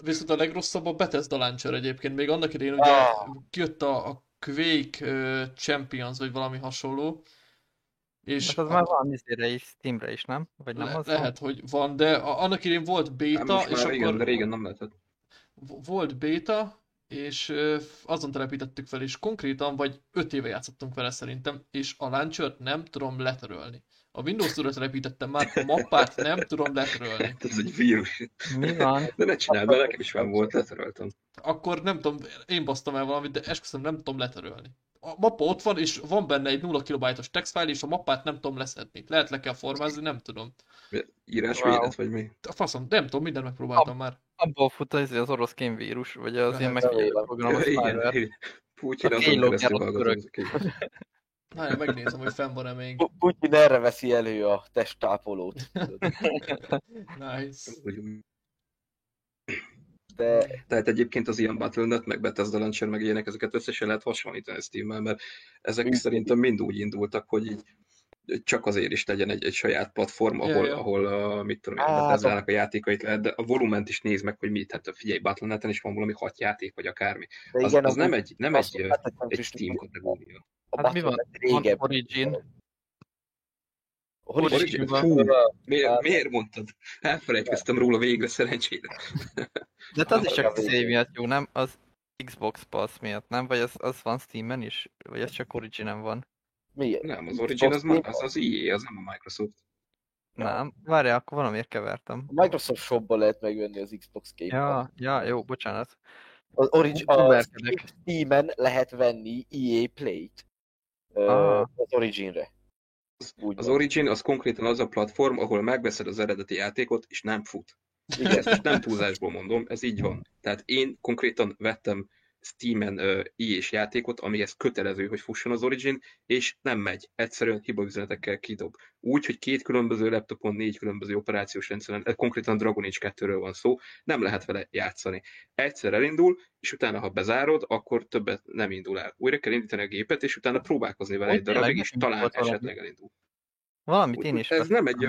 viszont a legrosszabb a Bethesda Launcher egyébként. Még annak idején ugye Ah. kijött a, a Quake Champions, vagy valami hasonló. És Hát az már van izére is, Steamre is, nem? Vagy nem le, az? lehet, hogy van, de a, annak idején volt Hát beta, most és már régen, akkor de régen nem lehetett. Volt beta, és azon telepítettük fel, és konkrétan vagy 5 éve játszottunk vele szerintem, és a launcher nem tudom letörölni. A Windows-ra telepítettem már, a mappát nem tudom letörölni. Hát Ez egy vírus. Mi van? De ne csináld, mert nekem is van volt, letöröltem. Akkor nem tudom, én basztam el valamit, de esküszöm nem tudom letörölni. A mappa ott van, és van benne egy 0 kilobajtos textfile, és a mappát nem tudom leszedni. Lehet le kell formázni, nem tudom. Írásvédet, Wow. vagy mi? A faszom, nem tudom, mindent megpróbáltam már. Abból fut az, az orosz kémvírus, vagy az ilyen Lehet. megfigyelő program, az igen, spyware. igen. Putyin A azon keresztül. Na, megnézem, hogy fenn van-e még. Pu- Putyin erre veszi elő a testtápolót. tudod. Nice. De Tehát egyébként az ilyen Battle.net, meg Bethesda Launcher, meg ilyenek, ezeket összesen lehet hasonlítani Steam-mel, mert ezek szerintem mind úgy indultak, hogy így csak azért is legyen egy, egy saját platform, Ja, ahol, ja. ahol a, mit tudom Bethesda-nak a játékait lehet, de a volument is nézd meg, hogy mit, hát figyelj, Battle.net-en is van valami hat játék, vagy akármi. de Az, igen, az nem egy, nem egy, egy Steam kategória. A Hát mi van? Van régebb. Origin. Origin. Origin? Fú, miért, Hát- miért mondtad? Elfelejtkeztem róla végre, szerencsére. De hát az is csak Hát, szél miatt jó, nem? Az Xbox Pass miatt, nem? Vagy az, az van Steam-en is? Vagy ez csak Origin-en van? Mi? Nem, az Origin az, az, az EA, az nem a Microsoft. Nem? Várjál, akkor valamiért kevertem. A Microsoft shopban lehet megvenni az Xbox Game Ja, ja, jó, bocsánat. Az Origin, a. Steam-en lehet venni EA Play-t. Ah. Az Originre. Úgy Az van. Origin az konkrétan az a platform, ahol megveszed az eredeti játékot, és nem fut. Igen. Ezt most nem túlzásból mondom, ez így van. Tehát én konkrétan vettem Steam-en és játékot, amihez kötelező, hogy fusson az Origin, és nem megy. Egyszerűen hibaüzenetekkel kidob. Úgy, hogy két különböző laptopon, négy különböző operációs rendszeren, konkrétan Dragon Age 2-ről van szó, nem lehet vele játszani. Egyszer elindul, és utána, ha bezárod, akkor többet nem indul el. Újra kell indítani a gépet, és utána próbálkozni vele Úgy egy darabig, és talán esetleg elindul. Valamit én is Ez nem egy...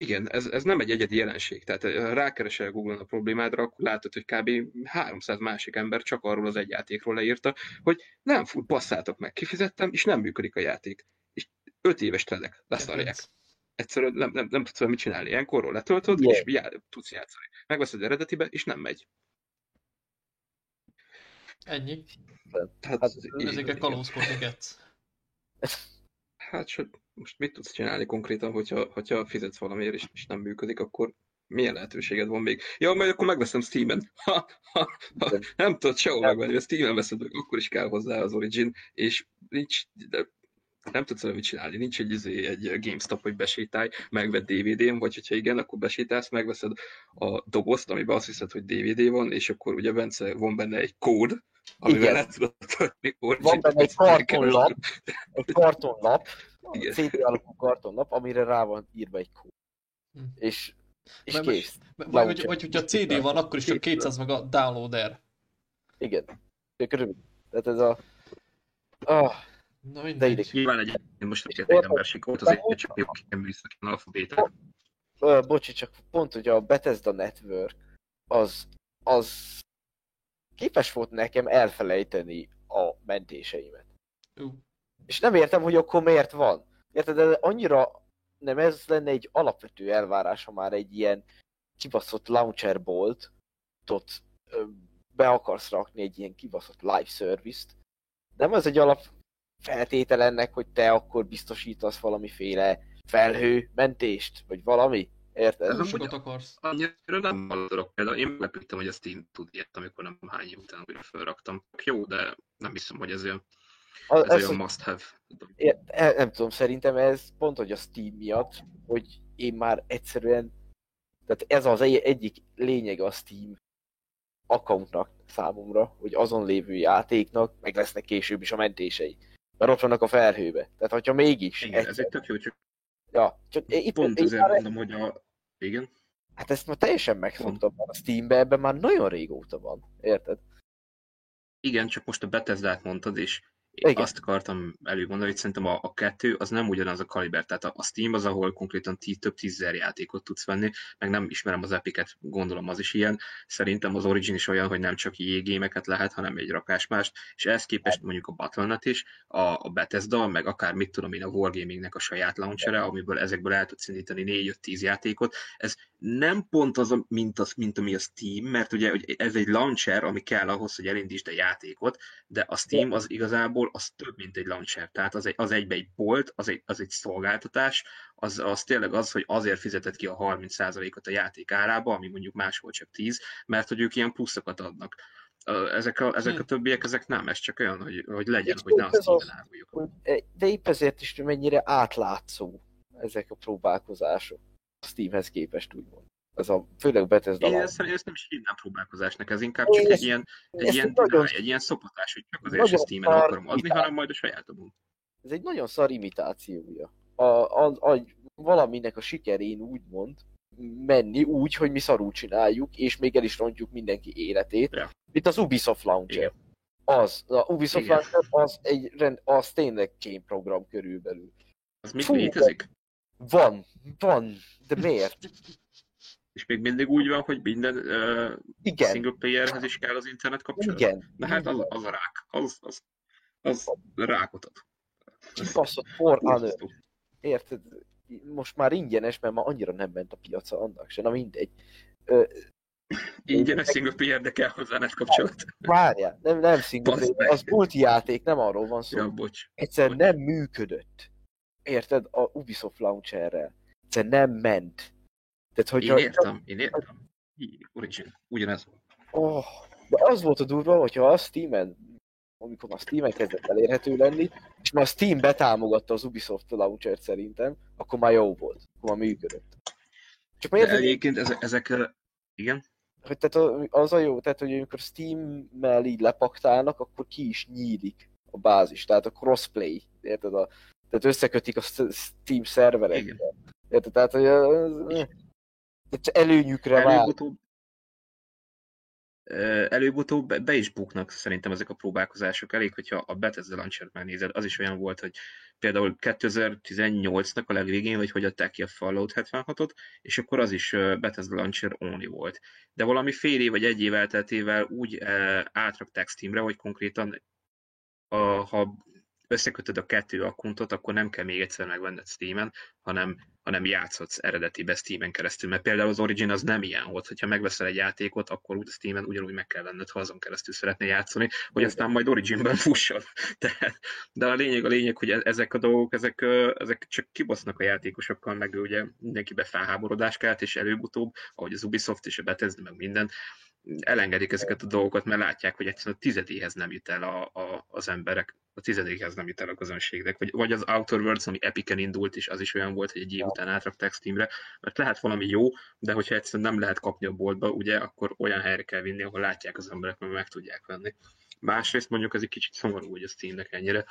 Igen, ez, ez nem egy egyedi jelenség. Tehát ö, rákeresel Google-on a problémádra, akkor látod, hogy kb. 300 másik ember csak arról az egy játékról leírta, hogy nem fut, passzátok meg, kifizettem, és nem működik a játék. És 5 éves telek, leszarják. Egyszerűen nem, nem, nem tudsz mit csinálni. Ilyenkorról letöltöd, Igen. és já, tudsz játszani. Megveszed eredetibe, és nem megy. Ennyi. Tehát, Hát, kell kalózkodni. Hát se, most mit tudsz csinálni konkrétan, hogyha, hogyha fizetsz valamiért, és, és nem működik, akkor milyen lehetőséged van még? Ja, majd akkor megveszem Steam-en. Ha, ha, ha, nem tudod sehol megvenni, a Steam-en veszed meg, akkor is kell hozzá az Origin, és nincs, de nem tudsz vele mit csinálni. Nincs egy, izé, egy GameStop, hogy besétálj, megvedd DVD-n, vagy hogyha igen, akkor besétálsz, megveszed a dobozt, amiben azt hiszed, hogy DVD van, és akkor ugye Bence van benne egy kód, amivel Igen. le tudod Origin. Van benne egy kartonlap, egy kartonlap, Igen. CD alapú kartonlap, amire rá van írva egy kód. Hm. És, és Mert- kész. Vagy, vagy, Launcher. vagy hogyha CD van, akkor is csak 200 meg a downloader. Igen. De Körülbelül. Tehát ez a... Ah, Na de mindegy. ide Nyilván egy, most egy ember sikolt, az egy csak jobb ilyen műszaki alfabéták. Ö, bocsi, csak pont, hogy a Bethesda Network az, az képes volt nekem elfelejteni a mentéseimet. Ú, És nem értem, hogy akkor miért van. Érted, de annyira nem ez lenne egy alapvető elvárás, ha már egy ilyen kibaszott launcher bolt tot be akarsz rakni egy ilyen kibaszott live service-t. Nem az egy alap feltétel ennek, hogy te akkor biztosítasz valamiféle felhő mentést, vagy valami. Érted? túl sokat akarsz. Annyira nem hallottak. Például én meglepődtem, hogy a Steam tud ilyet, amikor nem hány év után újra felraktam. Jó, de nem hiszem, hogy ez olyan, ez ez, olyan must have. É- nem tudom, szerintem ez pont, hogy a Steam miatt, hogy én már egyszerűen, tehát ez az egy- egyik lényeg a Steam accountnak számomra, hogy azon lévő játéknak meg lesznek később is a mentései. Mert ott vannak a felhőbe. Tehát, hogyha mégis... Igen, ez egyszer- egy tök jó, csak ja, csak itt, pont én azért már, mondom, hogy a... Igen? hát ezt már teljesen mert a Steambe ebben már nagyon régóta van. Érted? Igen, csak most a Bethesda-t mondtad, és Igen. én azt akartam előmondani, hogy szerintem a, a kettő az nem ugyanaz a kaliber. Tehát a, a Steam az, ahol konkrétan tí, több tízezer játékot tudsz venni, meg nem ismerem az Epic-et, gondolom az is ilyen. Szerintem az Origin is olyan, hogy nem csak jégémeket lehet, hanem egy rakás mást, és ehhez képest mondjuk a Battle.net is, a, a Bethesda, meg akár mit tudom én, a Wargamingnek a saját launchere, amiből ezekből el tudsz indítani 4-5-10 játékot, ez nem pont az, mint, az, mint ami a Steam, mert ugye ez egy launcher, ami kell ahhoz, hogy elindítsd a játékot, de a Steam az igazából az több, mint egy launcher. Tehát az, egy, az egybe egy bolt, az egy, az egy szolgáltatás, az, az tényleg az, hogy azért fizetett ki a 30%-ot a játék árába, ami mondjuk máshol csak 10, mert hogy ők ilyen pluszokat adnak. Ezek a, ezek a többiek, ezek nem, ez csak olyan, hogy, hogy legyen, És hogy ne a ez az- áruljuk. De épp ezért is mennyire átlátszó ezek a próbálkozások a Steamhez képest úgymond. Ez a, főleg Bethesda Én ezt, ezt nem is hívnám próbálkozásnak, ez inkább Én csak egy ilyen, egy ilyen, nagyon- egy ilyen szopatás, hogy csak azért se nagyon Steam-en szar akarom adni, hanem majd a sajátomon. Ez egy nagyon szar imitációja. A, a, a, valaminek a sikerén úgymond menni úgy, hogy mi szarul csináljuk, és még el is rontjuk mindenki életét. Ja. Mint az Ubisoft Launcher. Igen. Az, a Ubisoft Igen. Launcher az egy rend, az tényleg kémprogram körülbelül. Az Fú, létezik? Van, van, de miért? És még mindig úgy van, hogy minden uh, Igen, single playerhez is kell az internet kapcsolat? igen. Na hát az, az a rák. Az, az, az rákot ad. Kibaszott for. Érted? Most már ingyenes, mert már annyira nem ment a piaca annak se. Na mindegy. Ö, Ingyenes single player, de kell hozzá net kapcsolat. Várjál, nem, nem single player, az multijáték, nem arról van szó. Ja, bocs. Egyszer nem működött. Érted? A Ubisoft Launcherrel. Egyszer nem ment. Tehát, Én hogyha... értem, én értem. Origin, ugyanez. Oh, de az volt a durva, hogyha a Steam-en, amikor a Steam-en kezdett elérhető lenni, és már a Steam betámogatta az Ubisoft Launcher-t szerintem, akkor már jó volt. Akkor már működött. Csak miért, hogy, egyébként ezek, ezek igen, hogy tehát az a jó, tehát hogy amikor Steam-mel így lepaktálnak, akkor ki is nyílik a bázis, tehát a crossplay, érted? A, tehát összekötik a St- Steam szerverekkel. Érted? Tehát, hogy az, előnyükre előbb-utóbb előbb-utóbb be, be is buknak szerintem ezek a próbálkozások. Elég, hogyha a Bethesda launcher megnézed, az is olyan volt, hogy például 2018-nak a legvégén, vagy hogy adták ki a Fallout 76-ot, és akkor az is Bethesda launcher only volt. De valami fél év vagy egy év elteltével úgy átrakták Steamre, hogy konkrétan a, ha összekötöd a kettő akkuntot, akkor nem kell még egyszer megvenned Steam-en, hanem, hanem játszhatsz eredetibe Steam-en keresztül. Mert például az Origin az nem ilyen volt, hogyha megveszel egy játékot, akkor úgy Steam-en ugyanúgy meg kell venned, ha azon keresztül szeretnél játszani, hogy aztán majd Originben fusson. De, de a lényeg a lényeg, hogy e- ezek a dolgok, ezek, ezek csak kibasznak a játékosokkal, meg ugye mindenkibe felháborodás kelt, és előbb-utóbb, ahogy az Ubisoft és a Bethesda, meg minden, elengedik ezeket a dolgokat, mert látják, hogy egyszerűen a tizedéhez nem jut el a, a, az emberek, a tizedéhez nem jut el a közönségnek. Vagy, vagy az Outer Worlds, ami Epicen indult, és az is olyan volt, hogy egy év után átrakták Steamre, mert lehet valami jó, de hogyha egyszerűen nem lehet kapni a boltba, ugye, akkor olyan helyre kell vinni, ahol látják az emberek, mert meg tudják venni. Másrészt mondjuk ez egy kicsit szomorú, hogy a Steamnek ennyire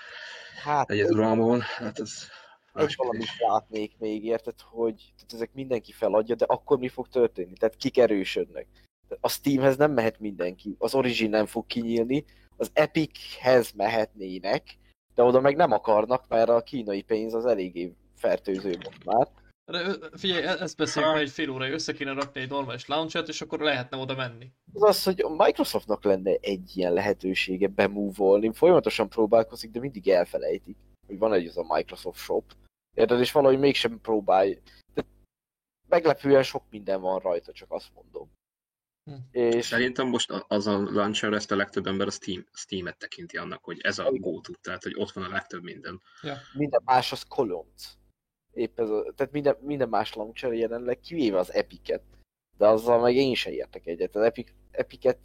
Hát, uralma van, hát ez egy más valamit látnék még, érted, hogy tehát ezek mindenki feladja, de akkor mi fog történni? Tehát kik erősödnek? A Steamhez nem mehet mindenki, az Origin nem fog kinyílni, az Epichez mehetnének, De oda meg nem akarnak, mert a kínai pénz az eléggé fertőző most már. De, Figyelj, e- ezt beszéljük már egy fél óra, össze kéne rakni egy normális launchert, és akkor lehetne oda menni. Az az, hogy a Microsoftnak lenne egy ilyen lehetősége bemúvolni. Folyamatosan próbálkozik, de mindig elfelejtik, hogy van egy az a Microsoft Shop. Érted? És valahogy mégsem próbálj. De meglepően sok minden van rajta, csak azt mondom. Hm. És Szerintem most az a launcher, ezt a legtöbb ember a Steam, Steam-et tekinti annak, hogy ez a go-to, tehát hogy ott van a legtöbb minden. minden más az kolonc. Épp ez a, tehát minden, minden más launcher jelenleg, kivéve az Epic-et. De azzal meg én sem értek egyet. Az Epic, Epic-et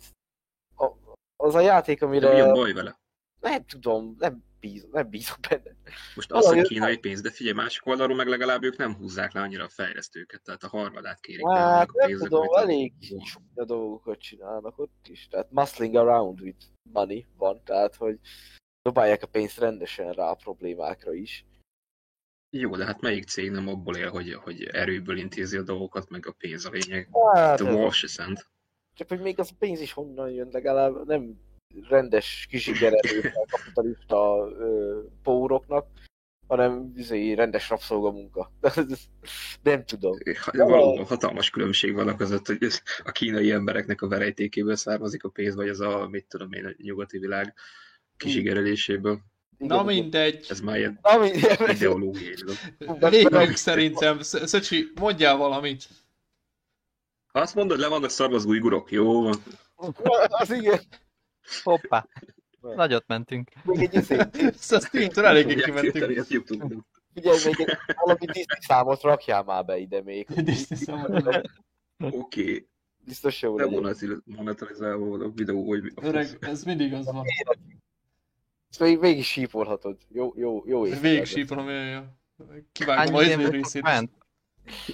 a, az a játék, De amire mi a baj vele? nem tudom, nem bízom, nem bízom benne. Most az, hogy Valahogy- kínai pénz, de figyelj, másik oldalról meg legalább ők nem húzzák le annyira a fejlesztőket, tehát a harmadát kérik Hát a nem pénznek, tudom, amit a- elég csúnya dolgokat csinálnak ott is. Tehát muscling around with money van, tehát hogy dobálják a pénzt rendesen rá a problémákra is. Jó, de hát melyik cég nem abból él, hogy, hogy erőből intézi a dolgokat, meg a pénz a lényeg. Hát, ez- Wall se szent. csak hogy még az a pénz is honnan jön, legalább nem rendes kizsigerelő kapitalista ö, póroknak, hanem izé, rendes rabszolgamunka. nem tudom. Valóban hatalmas különbség van a között, hogy ez a kínai embereknek a verejtékéből származik a pénz, vagy az a, mit tudom én, a nyugati világ kizsigereléséből. Na Igen, mindegy, Ez már ilyen Na, mindegy. ideológiai lépjünk szerintem. Sz- Szöcsi, mondjál valamit. Ha azt mondod, le vannak szarva az ujgurok, jó van. Az igen. Hoppá, nagyot mentünk. Még egy izé. Ezt a Steam-től eléggé Fogják kimentünk. a YouTube-on. Figyelj, még egy, valami Disney számot rakjál már be ide még. Disney számot. Oké, Biztos jó nem monetizálva a videó, hogy. Öreg, ez mindig az van. Ezt még végig sípolhatod. Jó, jó, jó. Végig sípolom, jaj. Hány Kivágom a ilyen izé vagytok részét. fent?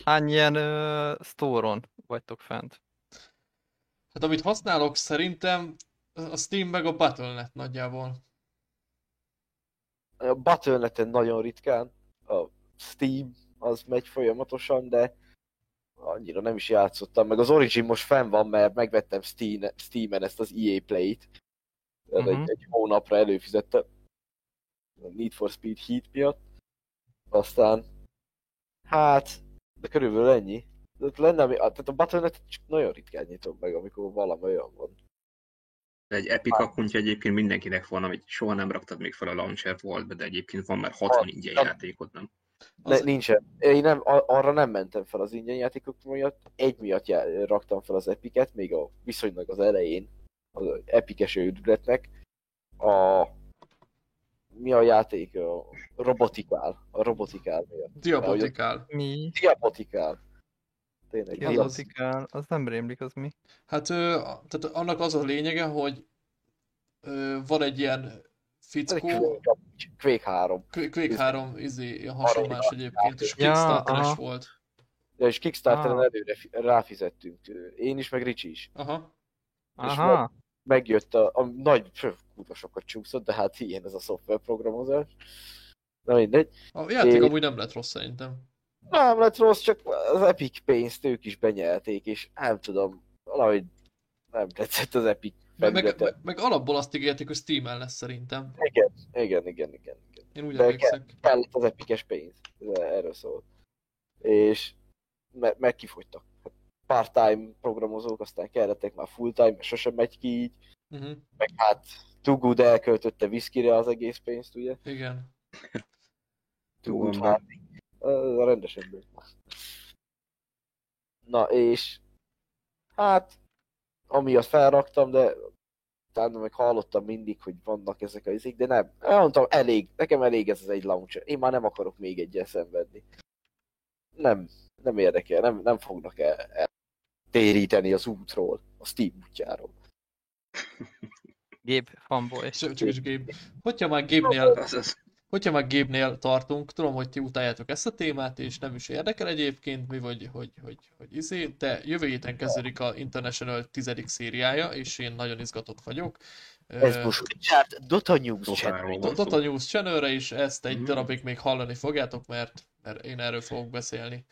Hány ilyen uh, store-on vagytok fent? Hát amit használok szerintem a Steam meg a Battle.net nagyjából. A Battle.net-en nagyon ritkán. A Steam az megy folyamatosan, de annyira nem is játszottam. Meg az Origin most fenn van, mert megvettem Steam, Steam-en ezt az EA Play-t. Ez Mhm. egy, egy hónapra előfizettem. A Need for Speed Heat miatt. Aztán, hát, de körülbelül ennyi. De lenne, tehát a Battle.net csak nagyon ritkán nyitom meg, amikor valami olyan van. Egy Epic akkuntja egyébként mindenkinek van, amit soha nem raktad még fel a launcher volt, de egyébként van már 60 ingyen Az- játékod, nem? Ne, Az- nincsen. Én nem, arra nem mentem fel az ingyen játékok miatt. Egy miatt já- raktam fel az Epicet, még a viszonylag az elején, az Epikes őrületnek. A... Mi a játék? A robotikál. A robotikál miatt. Diabotikál. Mi? Diabotikál. Tényleg. Ja, az- az nem rémlik, az mi? Hát ö, tehát annak az a lényege, hogy ö, van egy ilyen fickó, Quake, Quake 3. Qu- Quake 3 izé, hasonlás egyébként, és Ja, Kickstarteres aha. volt. Ja, és Kickstarteren Ah. előre fi- ráfizettünk. Én is, meg Ricsi is. Aha. Aha, megjött a, a nagy, kurva sokat csúszott, de hát ilyen ez a szoftverprogramozás. Na mindegy. A játék Én- amúgy nem lett rossz szerintem. Nem lett rossz, csak az Epic pénzt ők is benyelték, és nem tudom, valahogy nem tetszett az Epic Meg, meg, meg, meg alapból azt ígérték, hogy Steam-en lesz szerintem. Igen, igen, igen, igen. igen. Én úgy De emlékszek. Kellett az epikes pénz, erről szólt. És me- meg kifogytak. Hát Part-time programozók, aztán kellettek már full-time, mert sosem megy ki így. Uh-huh. Meg hát Too Good elköltötte viszkire az egész pénzt, ugye? Igen. Too Good. Ez a rendesebb. Na és hát amiatt felraktam, de utána meg hallottam mindig, hogy vannak ezek a izék, de nem. Mondtam, elég, nekem elég ez az egy launcher. Én már nem akarok még egyel szenvedni. Nem, nem érdekel, nem, nem fognak el, el téríteni az útról, a Steam útjáról. Gabe fanboy. Csak, csak is Gabe. Hogyha már Gabe-nél, Az, az, hogyha már Gabe-nél tartunk, tudom, hogy ti utáljátok ezt a témát, és nem is érdekel egyébként, mi vagy, hogy, hogy, hogy izé, de jövő héten kezdődik a International 10. szériája, és én nagyon izgatott vagyok. Ez Ö, most Richard Dota News channel. Dota News channel és ezt egy Mhm. darabig még hallani fogjátok, mert, mert én erről fogok beszélni.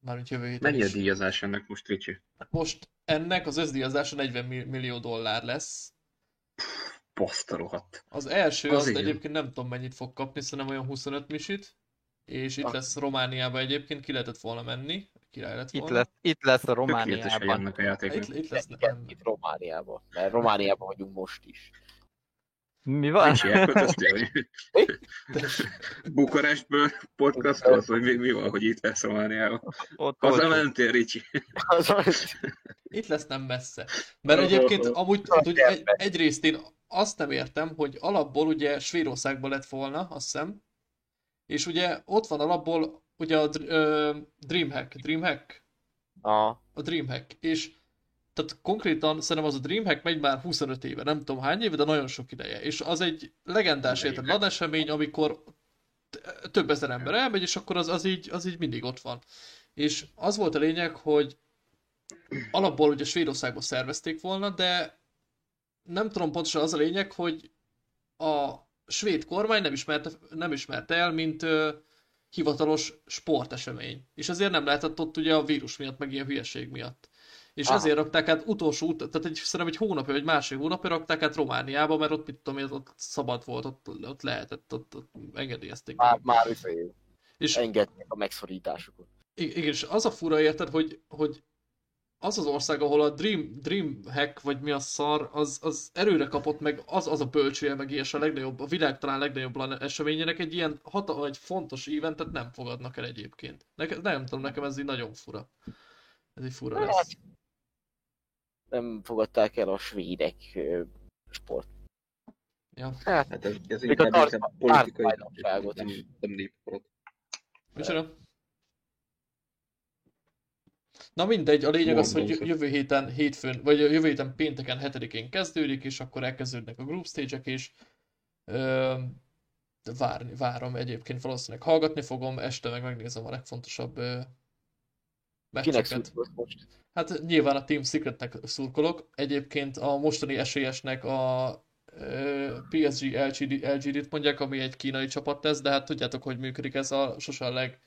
Mármint jövő héten mennyi a is. díjazás ennek most, Ricsi? Most ennek az összdíjazása 40 mi- millió dollár lesz. Baszta rohadt. Az első, Az azt igen. egyébként nem tudom mennyit fog kapni, szerintem olyan 25 misit, és itt Ah. lesz Romániába egyébként, ki lehetett volna menni, király lett Itt volna. lesz, itt lesz a Romániában. a játékok. Itt, itt lesz, Igen, nem, itt Romániában. Mert Romániában vagyunk most is. Mi van? Nincs ilyen kötöztél, hogy Bukarestből podcastolsz, hogy mi, mi van, hogy itt lesz Romániában. Ott Haza olcsó. mentél, Ricsi. Az az- Itt lesz nem messze. Mert egyébként amúgy egy, egyrészt én azt nem értem, hogy alapból ugye Svédországban lett volna, azt hiszem, és ugye ott van alapból ugye a ö, Dreamhack, Dreamhack, a, a Dreamhack, és tehát konkrétan szerintem az a Dreamhack megy már 25 éve, nem tudom hány éve, de nagyon sok ideje, és az egy legendás érted esemény, amikor több ezer ember elmegy, és akkor az, az, így, az így mindig ott van. És az volt a lényeg, hogy alapból ugye Svédországban szervezték volna, de nem tudom pontosan az a lényeg, hogy a svéd kormány nem ismerte, nem ismerte el, mint ö, hivatalos sportesemény. És ezért nem lehetett ott ugye a vírus miatt, meg ilyen hülyeség miatt. És Aha. ezért rakták át utolsó, út- tehát egy, szerintem egy hónapja, vagy másfél hónapja rakták át Romániába, mert ott mit tudom én, ott szabad volt, ott, ott lehetett, ott, ott engedélyezték. már, már izé, És engedték a megszorításokat. I- Igen, és az a fura érted, hogy, hogy az az ország, ahol a Dream, Dream Hack, vagy mi a szar, az, az erőre kapott meg, az, az a bölcsője, meg ilyes a legnagyobb, a világ talán legnagyobb eseményének egy ilyen hata, egy fontos eventet nem fogadnak el egyébként. Nekem, nem tudom, nekem ez így nagyon fura. Ez így fura lesz. Nem fogadták el a svédek sport. Ja. Hát, Hát ez, ez inkább, a politikai, nem, népsport. Micsoda? Na mindegy, a lényeg az, hogy jövő héten hétfőn, vagy jövő héten pénteken 7-én kezdődik, és akkor elkezdődnek a group stage-ek is. Ö, várni, várom egyébként, valószínűleg hallgatni fogom, este meg megnézem a legfontosabb ö, meccseket. most? Hát nyilván a Team Secretnek szurkolok. Egyébként a mostani esélyesnek a ö, PSG LGD, LGD-t mondják, ami egy kínai csapat lesz, de hát tudjátok, hogy működik ez a sose a leg,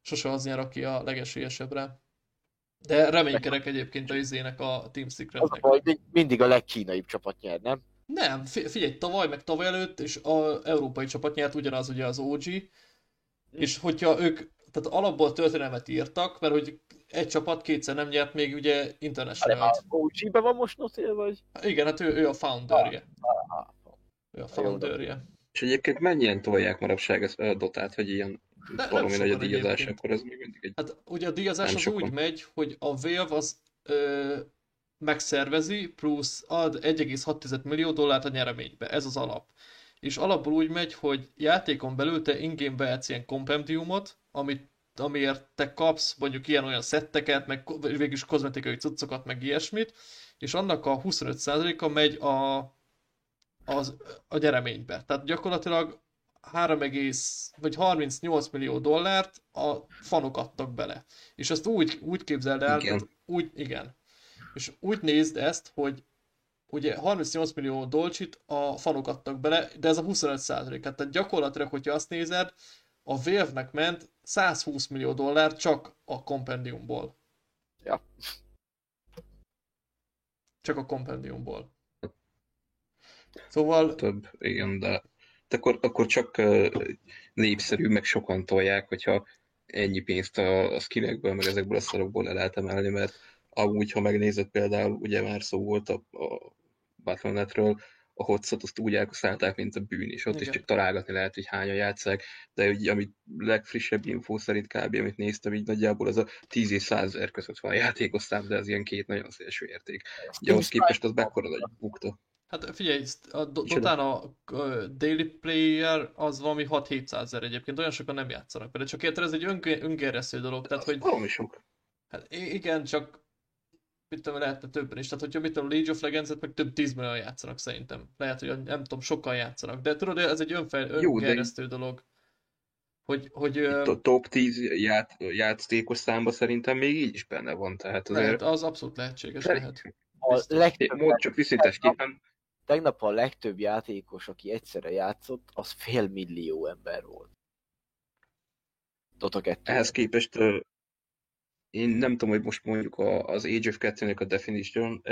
sose az nyer, aki a legesélyesebbre. De reménykedek egyébként a izének a Team Az a Secretnek. baj, hogy mindig a legkínaibb csapat nyer, nem? Nem, fi- figyelj, tavaly meg tavaly előtt, és az európai csapat nyert ugyanaz ugye az OG, és hogyha ők, tehát alapból történelmet írtak, mert hogy egy csapat kétszer nem nyert még ugye international a OG-be van most notél, vagy? Igen, hát ő, ő a founderje. Ah, Ő a founderje. És egyébként mennyien tolják manapság a dotát, hogy ilyen nem valami nagy a díjazás, akkor ez még mindig egy... Hát ugye a díjazás az sokan. úgy megy, hogy a Valve az ö, megszervezi, plusz ad 1,6 millió dollárt a nyereménybe. Ez az alap. És alapból úgy megy, hogy játékon belül te ingame vehetsz ilyen kompendiumot, amit amiért te kapsz mondjuk ilyen-olyan szetteket, meg végülis kozmetikai cuccokat, meg ilyesmit, és annak a 25%-a megy a, az, a nyereménybe. Tehát gyakorlatilag 3, egész- vagy 38 millió dollárt a fanok adtak bele. És ezt úgy, úgy képzeld el, Igen. tehát úgy, igen. És úgy nézd ezt, hogy ugye 38 millió dolcsit a fanok adtak bele, de ez a 25 százalék. Tehát gyakorlatilag, hogyha azt nézed, a Valve-nek ment 120 millió dollár csak a kompendiumból. Ja. Csak a kompendiumból. Szóval, több, igen, de akkor, akkor csak népszerű, meg sokan tolják, hogyha ennyi pénzt a, a skillekből, meg ezekből a szarokból le lehet emelni, mert amúgy, ha megnézed például, ugye már szó volt a, a Battle.net-ről, a hotszot azt úgy elkaszálták, mint a bűn, és ott Igen. is csak találgatni lehet, hogy hányan játszák, de úgy, amit legfrissebb infó szerint kb. amit néztem, így nagyjából az a 10 és 100 ezer között van a játékosztám, de ez ilyen két nagyon szélső érték. Ugye ahhoz képest az mekkora nagy bukta. Hát figyelj, a? Dotán a Daily Player az valami 6-700 ezer egyébként, olyan sokan nem játszanak vele, csak érted, ez egy öngerjesztő dolog, tehát hogy Valami sok. Hát igen, csak mit tudom, lehetne többen is. Tehát, hogyha mit tudom, League of Legends-et meg több tízmillióan játszanak szerintem. Lehet, hogy nem tudom, sokan játszanak. De tudod, ez egy önfej, Jó, de- öngerjesztő dolog. Hogy, hogy ö, a top 10 ját, játékos számba szerintem még így is benne van, tehát lehet, azért... az abszolút lehetséges, Szerint- lehet. A legtöbb, Mód csak viszintesképpen, tegnap a legtöbb játékos, aki egyszerre játszott, az fél millió ember volt. Dota 2. ehhez képest én nem tudom, hogy most mondjuk az Age of 2-nek a definition,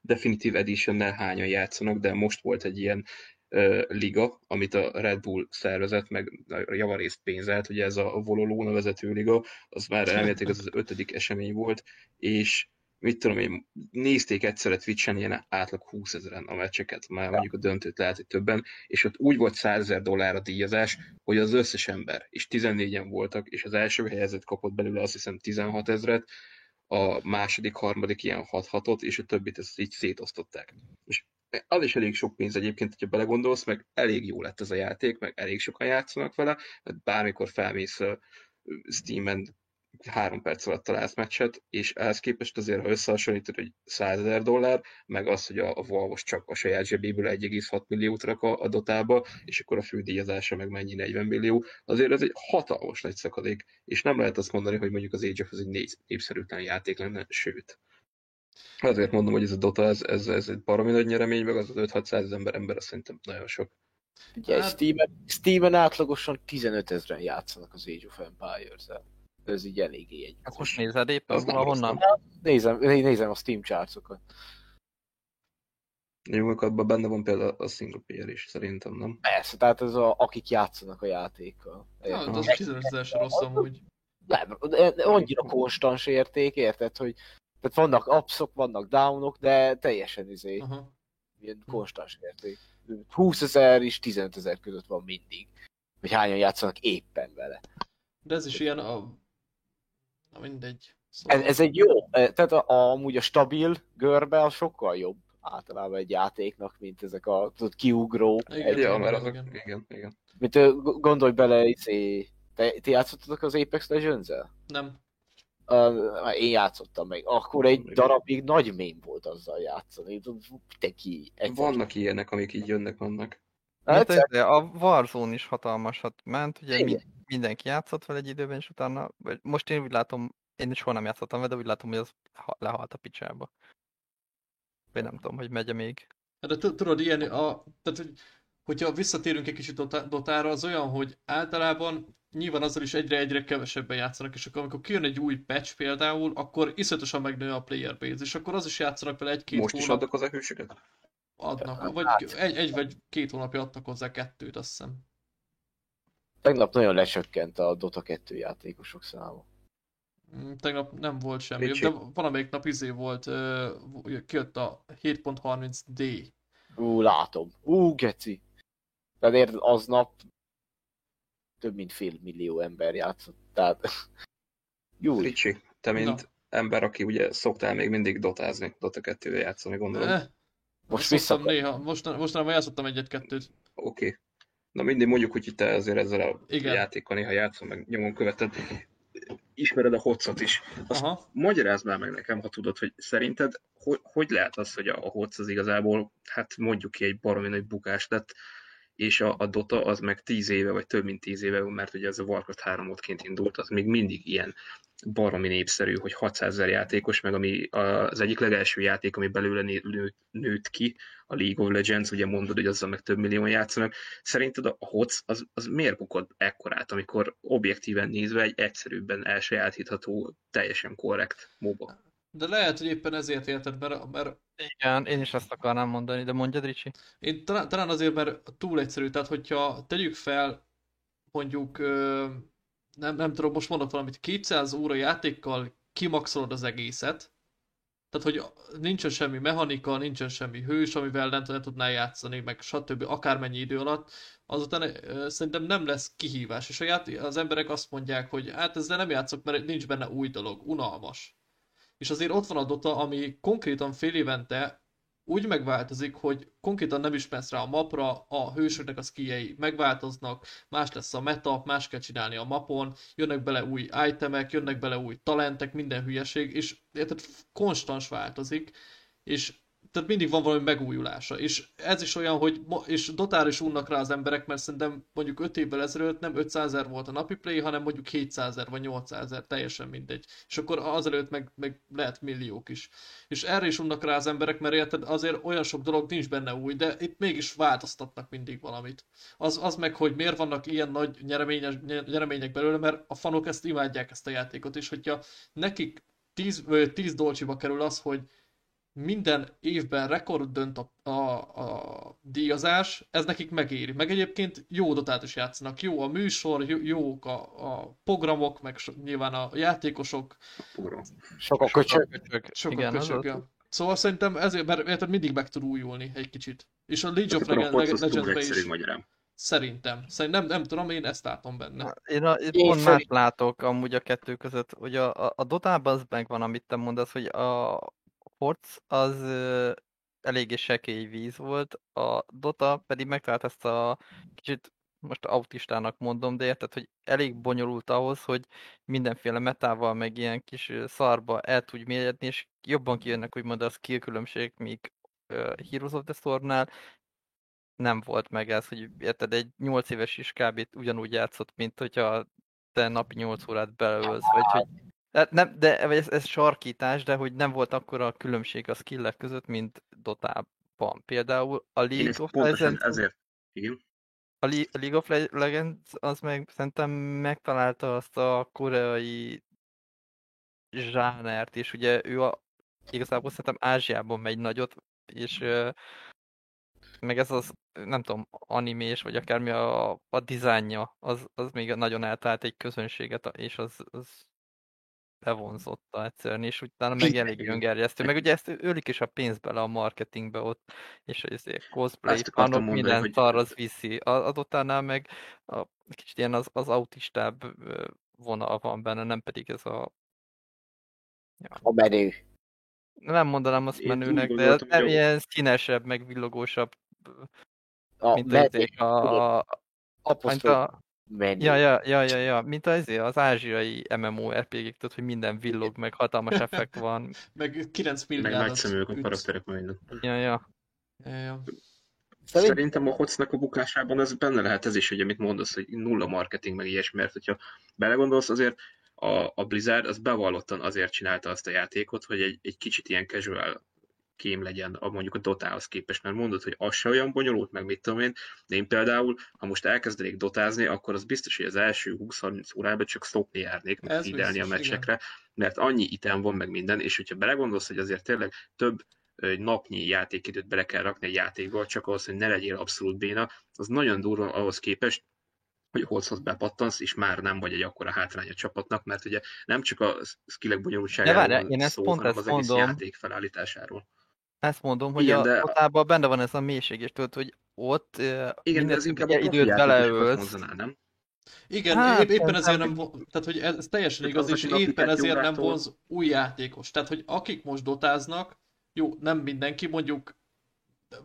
Definitive Edition-nel hányan játszanak, de most volt egy ilyen liga, amit a Red Bull szervezett, meg javarészt pénzelt, ugye ez a Vololó nevezető liga, az már elméletileg az az ötödik esemény volt, és mit tudom én, nézték egyszerre Twitch-en ilyen átlag 20 ezeren a meccseket, már mondjuk a döntőt lehet, hogy többen, és ott úgy volt 100 ezer dollár a díjazás, hogy az összes ember, és 14-en voltak, és az első helyezett kapott belőle azt hiszem 16 ezret, a második, harmadik ilyen 6 és a többit ezt így szétosztották. És az is elég sok pénz egyébként, hogyha belegondolsz, meg elég jó lett ez a játék, meg elég sokan játszanak vele, mert bármikor felmész Steam-en három perc alatt találsz meccset, és ehhez képest azért, ha összehasonlítod, hogy 100 ezer dollár, meg az, hogy a, a Valve csak a saját zsebéből 1,6 milliót rak a, a dotába, és akkor a fődíjazása meg mennyi 40 millió, azért ez egy hatalmas nagy szakadék, és nem lehet azt mondani, hogy mondjuk az Age of az egy népszerűtlen játék lenne, sőt. Azért mondom, hogy ez a Dota, ez, ez, ez egy baromi nagy nyeremény, meg az az 5-600 ember, ember azt szerintem nagyon sok. Ugye, hát... Steam-en, Steam-en átlagosan 15 ezeren játszanak az Age of Empires-el ez így eléggé egy. Hát most nézed éppen, az honnan? Nézem, nézem a Steam chartsokat. Nyugodtan benne van például a single player is, szerintem, nem? Persze, tehát ez a, akik játszanak a játékkal. Ja, az 15 ezer rossz amúgy. Nem, annyira konstans érték, érted, hogy tehát vannak upsok, vannak downok, de teljesen izé, Aha. ilyen konstans érték. 20 ezer és 15 ezer között van mindig. Hogy hányan játszanak éppen vele. De ez is ilyen a Na mindegy. Szóval... Ez, ez egy jó, e, tehát a, a, amúgy a stabil görbe a sokkal jobb általában egy játéknak, mint ezek a tudod, kiugró. Igen, egy, ja, mert azok, igen, igen. igen. Mint gondolj bele, izé, te, te játszottatok az Apex legends -el? Nem. Uh, én játszottam meg. Akkor egy darabig nagy mém volt azzal játszani. Te ki. Vannak ilyenek, amik így jönnek, vannak. Hát, hát a Warzone is hatalmasat ment, ugye mind, mindenki játszott vele egy időben, és utána, most én úgy látom, én soha nem játszottam vele, de úgy látom, hogy az lehalt a picsába. Vagy nem tudom, hogy megye még. Hát de tudod, ilyen, a, tehát, hogy, hogyha visszatérünk egy kicsit Dotára, az olyan, hogy általában nyilván azzal is egyre-egyre kevesebben játszanak, és akkor amikor kijön egy új patch például, akkor iszonyatosan megnő a player base, és akkor az is játszanak vele egy-két Most hónap. is adnak az a hősöket? Adnak, vagy hát. egy, egy vagy két hónapja adtak hozzá kettőt, azt hiszem. Tegnap nagyon lecsökkent a Dota 2 játékosok száma. Mm, tegnap nem volt semmi, Ricsi. de valamelyik nap izé volt, kijött a 7.30D. Ú, látom. Ú, geci. Tehát aznap több mint fél millió ember játszott, tehát... Jó. Ricsi, te mint Na. ember, aki ugye szoktál még mindig dotázni, Dota 2 játszani, gondolom. Most vissza... néha, most, most nem játszottam egyet-kettőt. Oké. Okay. Na mindig mondjuk, hogy te azért ezzel a Igen. játékkal néha játszom, meg nyomon követed. Ismered a hotszot is. Azt Aha. magyarázd már meg nekem, ha tudod, hogy szerinted hogy, hogy lehet az, hogy a, a hotsz az igazából, hát mondjuk ki egy baromi nagy bukás lett, és a, a Dota az meg 10 éve, vagy több mint 10 éve, mert ugye ez a Warcraft 3 ként indult, az még mindig ilyen baromi népszerű, hogy 600 ezer játékos, meg ami az egyik legelső játék, ami belőle nőtt, nőtt ki, a League of Legends, ugye mondod, hogy azzal meg több millióan játszanak. Szerinted a HOTS az, az miért bukott ekkorát, amikor objektíven nézve egy egyszerűbben elsajátítható, teljesen korrekt MOBA? De lehet, hogy éppen ezért érted, mert, mert... Igen, én is ezt akarnám mondani, de mondjad, Ricsi. Én talán, talán azért, mert túl egyszerű, tehát hogyha tegyük fel, mondjuk, nem, nem tudom, most mondok valamit, 200 óra játékkal kimaxolod az egészet, tehát, hogy nincsen semmi mechanika, nincsen semmi hős, amivel nem, nem tudnál játszani, meg stb. akármennyi idő alatt, azután e, szerintem nem lesz kihívás. És a játék, az emberek azt mondják, hogy hát ezzel nem játszok, mert nincs benne új dolog, unalmas. És azért ott van a Dota, ami konkrétan fél évente úgy megváltozik, hogy konkrétan nem ismersz rá a mapra, a hősöknek a skijei megváltoznak, más lesz a meta, más kell csinálni a mapon, jönnek bele új itemek, jönnek bele új talentek, minden hülyeség, és érted, konstans változik, és tehát mindig van valami megújulása. És ez is olyan, hogy és dotár is unnak rá az emberek, mert szerintem mondjuk 5 évvel ezelőtt nem 500 ezer volt a napi play, hanem mondjuk 700 ezer vagy 800 ezer, teljesen mindegy. És akkor azelőtt meg, meg lehet milliók is. És erre is unnak rá az emberek, mert érted, azért olyan sok dolog nincs benne új, de itt mégis változtatnak mindig valamit. Az, az meg, hogy miért vannak ilyen nagy nyereményes, nyeremények belőle, mert a fanok ezt imádják ezt a játékot, és hogyha nekik 10, 10 dolcsiba kerül az, hogy minden évben rekord dönt a, a, a díjazás, ez nekik megéri. Meg egyébként jó dotát is játszanak, jó a műsor, jó, jók a, a programok, meg so, nyilván a játékosok. Sok a köcsög. Sok Igen, a köcsög, ja. Szóval szerintem ezért, mert érted, mindig meg tud újulni egy kicsit. És a League of Akkor a Legends, harc az túl Legends egyszerű is magyarán. szerintem. Szerintem nem, nem tudom, én ezt látom benne. Én, a, én Én pont szerint- más látok amúgy a kettő között, hogy a, a, a Dotában az megvan, amit te mondasz, hogy a Horc az eléggé sekély víz volt, a Dota pedig megtalált ezt a kicsit most autistának mondom, de érted, hogy elég bonyolult ahhoz, hogy mindenféle metával, meg ilyen kis szarba el tudj mélyedni, és jobban kijönnek úgymond a skill különbségek, míg uh, Heroes of the Storm-nál nem volt meg ez, hogy érted, egy 8 éves is kb. ugyanúgy játszott, mint hogyha te napi 8 órát beleölsz, vagy hogy nem, de ez, ez sarkítás, de hogy nem volt akkora a különbség a skillek között, mint Dotában. Például a League of Legends, ezért, igen, a Le- a League of Le- Legends az meg szerintem megtalálta azt a koreai zsánert, és ugye ő a, igazából szerintem Ázsiában megy nagyot, és meg ez az, nem tudom, animés, vagy akármi a, a dizájnja, az, az még nagyon eltalált egy közönséget, és az, az bevonzotta egyszerűen, és utána meg elég öngerjesztő. Meg ugye ezt ölik is a pénzt bele a marketingbe ott, és ezért cosplay, mondani, minden hogy- szar az viszi. A, a Dotánál meg a, kicsit ilyen az, az autistább vonal van benne, nem pedig ez a A menő. nem mondanám azt Én menőnek, de gondoltam, nem ilyen színesebb, meg villogósabb, A mint menő. a, a, mint Apostol a, menő. ja, ja, ja, ja, ja, mint az, az ázsiai MMORPG-k, tudod, hogy minden villog, meg hatalmas effekt van. Meg 9 meg milliárd. nagy szeműek a karakterek, meg minden. Ja, ja. Ja, ja. Szerint- Szerintem a hocnak a bukásában ez benne lehet ez is, hogy amit mondasz, hogy nulla marketing, meg ilyesmi, mert hogyha belegondolsz, azért a, a Blizzard az bevallottan azért csinálta azt a játékot, hogy egy, egy kicsit ilyen casual kém legyen a, mondjuk a Dotához képest, mert mondod, hogy az se olyan bonyolult, meg mit tudom én, de én például, ha most elkezdenék dotázni, akkor az biztos, hogy az első 20-30 órában csak szokni járnék, meg Ez fidelni a meccsekre, mert annyi item van, meg minden, és hogyha belegondolsz, hogy azért tényleg több napnyi játékidőt bele kell rakni egy játékba, csak ahhoz, hogy ne legyél abszolút béna, az nagyon durva ahhoz képest, hogy holzhoz bepattansz, és már nem vagy egy akkora hátrány a csapatnak, mert ugye nem csak a skillek bonyolultságáról várjál, van én ezt szó, pont hanem ezt az egész mondom. játék felállításáról. Ezt mondom, hogy Igen, a de- Dotában benne van ez a mélység, és tudod, hogy ott Igen, de ez inkább a időt beleölsz, nem? Igen, Hát, épp, éppen ezért nem tehát hogy ez, ez teljesen igaz, az, és éppen ezért nem vonz új játékos. Tehát, hogy akik most dotáznak, jó, nem mindenki, mondjuk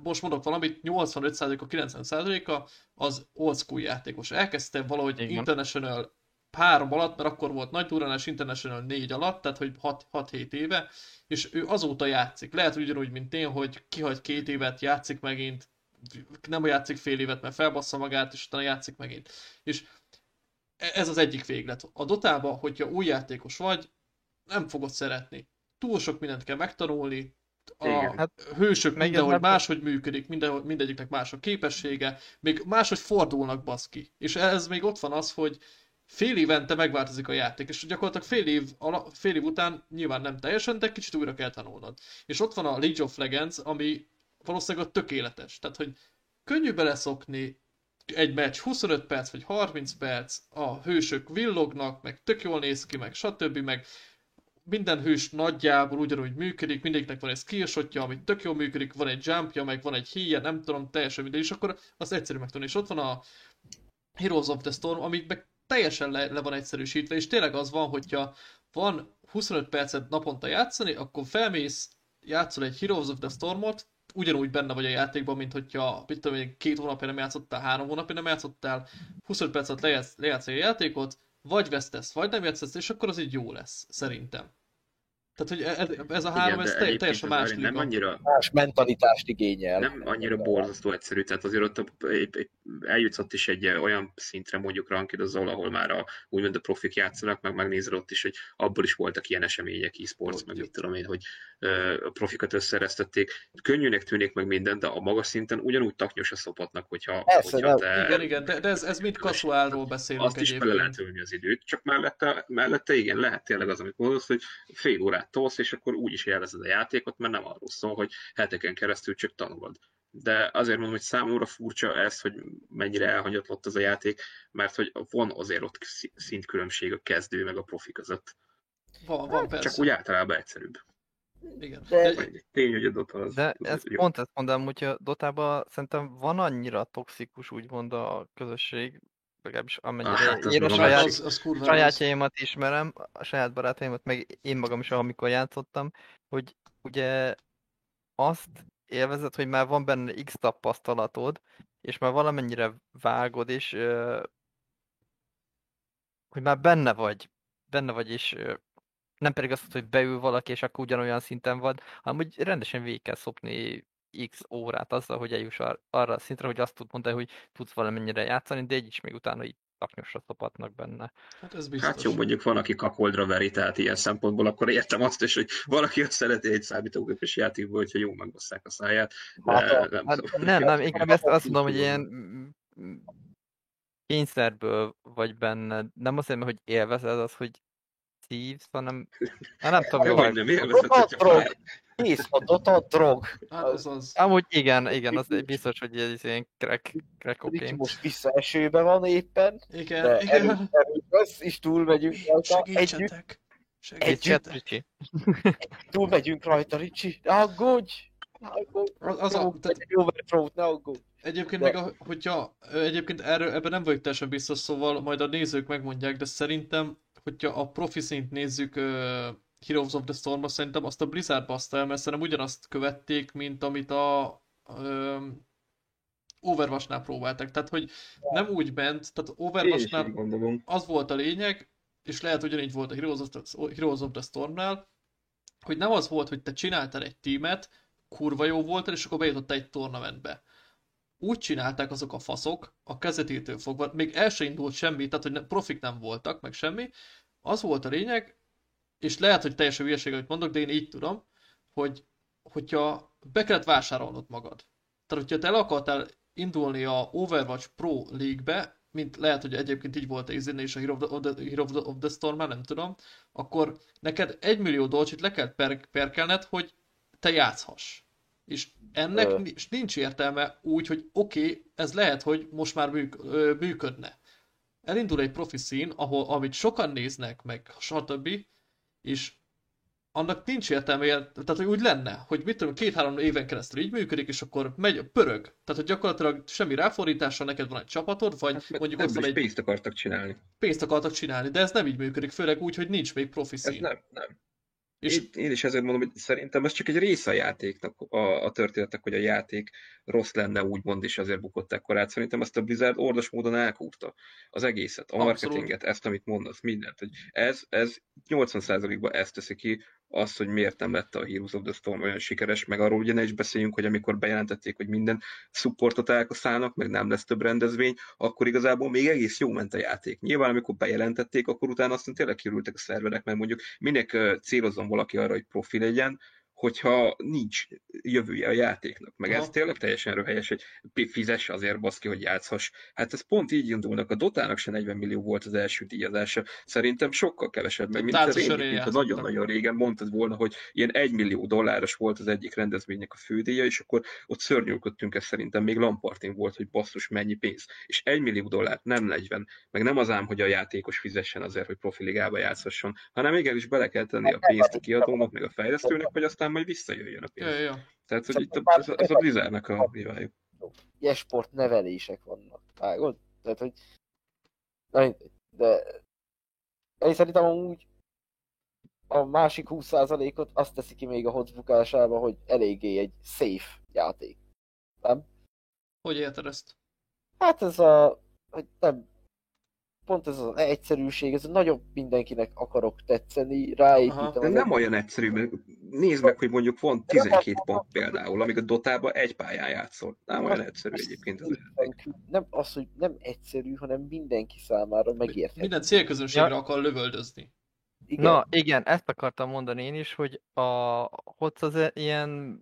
most mondok valamit, 85%-a, 90%-a az old school játékos. Elkezdte valahogy Igen. International három alatt, mert akkor volt nagy durranás International négy alatt, tehát hogy 6-7 éve, és ő azóta játszik. Lehet ugyanúgy, mint én, hogy kihagy két évet, játszik megint, nem játszik fél évet, mert felbassza magát, és utána játszik megint. És e- ez az egyik véglet. A Dotába, hogyha új játékos vagy, nem fogod szeretni. Túl sok mindent kell megtanulni, a Igen. Hát, hősök nem- máshogy működik, mindenhogy, mindegyiknek más a képessége, még máshogy fordulnak baszki. És ez még ott van az, hogy fél évente megváltozik a játék, és gyakorlatilag fél év, fél év után nyilván nem teljesen, de kicsit újra kell tanulnod. És ott van a League of Legends, ami valószínűleg a tökéletes. Tehát, hogy könnyű beleszokni egy meccs 25 perc vagy 30 perc, a hősök villognak, meg tök jól néz ki, meg stb. meg minden hős nagyjából ugyanúgy működik, mindegyiknek van egy skillshotja, ami tök jól működik, van egy jumpja, meg van egy híje, nem tudom, teljesen mindegy, és akkor az egyszerű megtanulni. És ott van a Heroes of the Storm, ami meg teljesen le, le van egyszerűsítve, és tényleg az van, hogyha van 25 percet naponta játszani, akkor felmész, játszol egy Heroes of the Stormot, ugyanúgy benne vagy a játékban, mint hogyha, mit tudom én, két hónapja nem játszottál, három hónapja nem játszottál, 25 percet lejátsz, lejátsz egy játékot, vagy vesztesz, vagy nem játszesz, és akkor az így jó lesz, szerintem. Tehát, hogy ez, ez a három, Igen, ez teljesen más Ari nem liga. annyira, Más mentalitást igényel. nem annyira borzasztó egyszerű, tehát azért ott a- épp- épp eljutsz ott is egy olyan szintre mondjuk rankidozol, ahol már a, úgymond a profik játszanak, meg megnézed ott is, hogy abból is voltak ilyen események, e-sports, meg mit tudom én, hogy ö, a profikat összeresztették. Könnyűnek tűnik meg minden, de a magas szinten ugyanúgy taknyos a szopatnak, hogyha, Persze, hogyha te Igen, igen, de, de ez, ez mind casualról beszélünk azt is bele lehet ülni az időt, csak mellette, mellette igen, lehet tényleg az, amit mondasz, hogy fél órát tolsz, és akkor úgy is élvezed a játékot, mert nem arról szól, hogy heteken keresztül csak tanulod. De azért mondom, hogy számomra furcsa ez, hogy mennyire elhanyatlott az a játék, mert hogy van azért ott szintkülönbség a kezdő meg a profi között. Van, van persze. Csak úgy általában egyszerűbb. Igen. De- Tény, hogy a Dota az, De az ez jó. pont ezt mondom, hogy a Dotában szerintem van annyira toxikus úgymond a közösség, legalábbis amennyire hát az én a saját, az, az sajátjaimat ismerem, a saját barátaimat, meg én magam is, amikor játszottam, hogy ugye azt élvezed, hogy már van benne x tapasztalatod, és már valamennyire vágod, és hogy már benne vagy, benne vagy, és nem pedig azt, hogy beül valaki, és akkor ugyanolyan szinten van, hanem hogy rendesen végig kell szopni x órát azzal, hogy eljuss ar- arra a szintre, hogy azt tud mondani, hogy tudsz valamennyire játszani, de egy is még utána így taknyosra szopatnak benne. Hát ez biztos. Hát jó, mondjuk van, aki kakoldra veri, tehát ilyen szempontból akkor értem azt is, hogy valaki azt szereti egy számítógépes játékból, hogyha jó megbasszák a száját. De Hát nem, Hát tudom. nem, nem, inkább ezt azt mondom, hogy ilyen kényszerből vagy benne. Nem azt mondom, hogy élvezed az, hogy szívsz, hanem... Hát nem tudom, Jó, hogy meg... nem élvezed, hogyha. Kész, a Dota drog. Hát az az. Amúgy igen, igen, az biztos, hogy ez ilyen crack, crack cocaine. most visszaesőbe van éppen, Igen, de igen. erős, erős lesz, és túlmegyünk rajta. Együtt Segítsetek. Ricsi. túlmegyünk rajta, Ricsi. Ne aggódj! Ne aggódj! Az, a, ne aggódj! Egyébként De- még, a, hogyha, egyébként erről, ebben nem vagyok teljesen biztos, szóval majd a nézők megmondják, de szerintem, hogyha a profi szint nézzük Heroes of the storm szerintem azt a Blizzard baszta el, mert szerintem ugyanazt követték, mint amit a um, Overwatch-nál próbáltak. Tehát, hogy nem úgy ment, tehát Overwatch-nál az volt a lényeg, és lehet ugyanígy volt a Heroes of the, Heroes of the Stormnál, hogy nem az volt, hogy te csináltál egy tímet, kurva jó voltál, és akkor bejutottál egy tornamentbe. Úgy csinálták azok a faszok, a kezdetétől fogva, még el se indult semmi, tehát hogy ne, profik nem voltak, meg semmi. Az volt a lényeg, és lehet, hogy teljesen hülyeség, amit mondok, de én így tudom, hogy hogyha be kellett vásárolnod magad. Tehát, hogyha te el akartál indulni a Overwatch Pro League-be, mint lehet, hogy egyébként így volt a Izin és a Hero of the, of the, Hero of the, of the storm nem tudom, akkor neked egy millió dolcsit le kell per, perkelned, hogy te játszhass. És ennek Ö. nincs értelme úgy, hogy oké, okay, ez lehet, hogy most már műk, ö, működne. Elindul egy profi szín, ahol, amit sokan néznek, meg stb., és annak nincs értelme, tehát hogy úgy lenne, hogy mit tudom, két-három éven keresztül így működik, és akkor megy, pörög. Tehát, hogy gyakorlatilag semmi ráfordítással neked van egy csapatod, vagy Hát, mondjuk ott egy pénzt akartak csinálni. pénzt akartak csinálni, de ez nem így működik, főleg úgy, hogy nincs még profi Ez szín. nem, nem. És Én, én is ezért mondom, hogy szerintem ez csak egy része a játéknak, a, a történetek, hogy a játék rossz lenne, úgymond, és azért bukott ekkorát. Szerintem ezt a Blizzard ordos módon elkúrta. Az egészet, a Abszolút. marketinget, ezt, amit mondasz, mindent. Hogy ez, ez 80%-ban ezt teszi ki, az, hogy miért nem lett a Heroes of the Storm olyan sikeres, meg arról ugye ne is beszéljünk, hogy amikor bejelentették, hogy minden supportot elkaszálnak, meg nem lesz több rendezvény, akkor igazából még egész jó ment a játék. Nyilván, amikor bejelentették, akkor utána aztán tényleg kirültek a szerverek, mert mondjuk minek ö, célozzon valaki arra, hogy profi legyen, hogyha nincs jövője a játéknak. Meg ez Aha. tényleg teljesen röhelyes, hogy fizess azért baszki, hogy játszhass. Hát ez pont így indulnak. A Dotának se 40 millió volt az első díjazása. Szerintem sokkal kevesebb, meg mint az én, mint nagyon-nagyon régen mondtad volna, hogy ilyen 1 millió dolláros volt az egyik rendezvénynek a fődíja, és akkor ott szörnyűködtünk, ez szerintem még Lampartin volt, hogy basszus mennyi pénz. És 1 millió dollár, nem 40. Meg nem az ám, hogy a játékos fizessen azért, hogy profiligába játszhasson, hanem igenis bele kell tenni a pénzt a kiadónak, meg a fejlesztőnek, hogy aztán majd visszajöjjön a pénz. Ja, ja. Tehát, hogy itt a, ez, a- ez a Blizzardnak a hibájuk. esport nevelések vannak. Vágod? Tehát, hogy... Na, de én szerintem amúgy a másik 20%-ot azt teszi ki még a HOTS bukásába, hogy eléggé egy safe játék. Nem? Hogy érted ezt? Hát ez a... Hogy nem, pont ez az egyszerűség, ez nagyobb mindenkinek akarok tetszeni, ráépítem. Aha. De nem olyan egyszerű, mert nézd meg, hogy mondjuk van 12 pont például, amíg a Dotában egy pályán játszol. Nem olyan egyszerű egyébként az. Nem az, hogy nem egyszerű, hanem mindenki számára megérthető. Minden célközönségre Ja. akar lövöldözni. Igen. Na, igen, ezt akartam mondani én is, hogy a HOTS az e- ilyen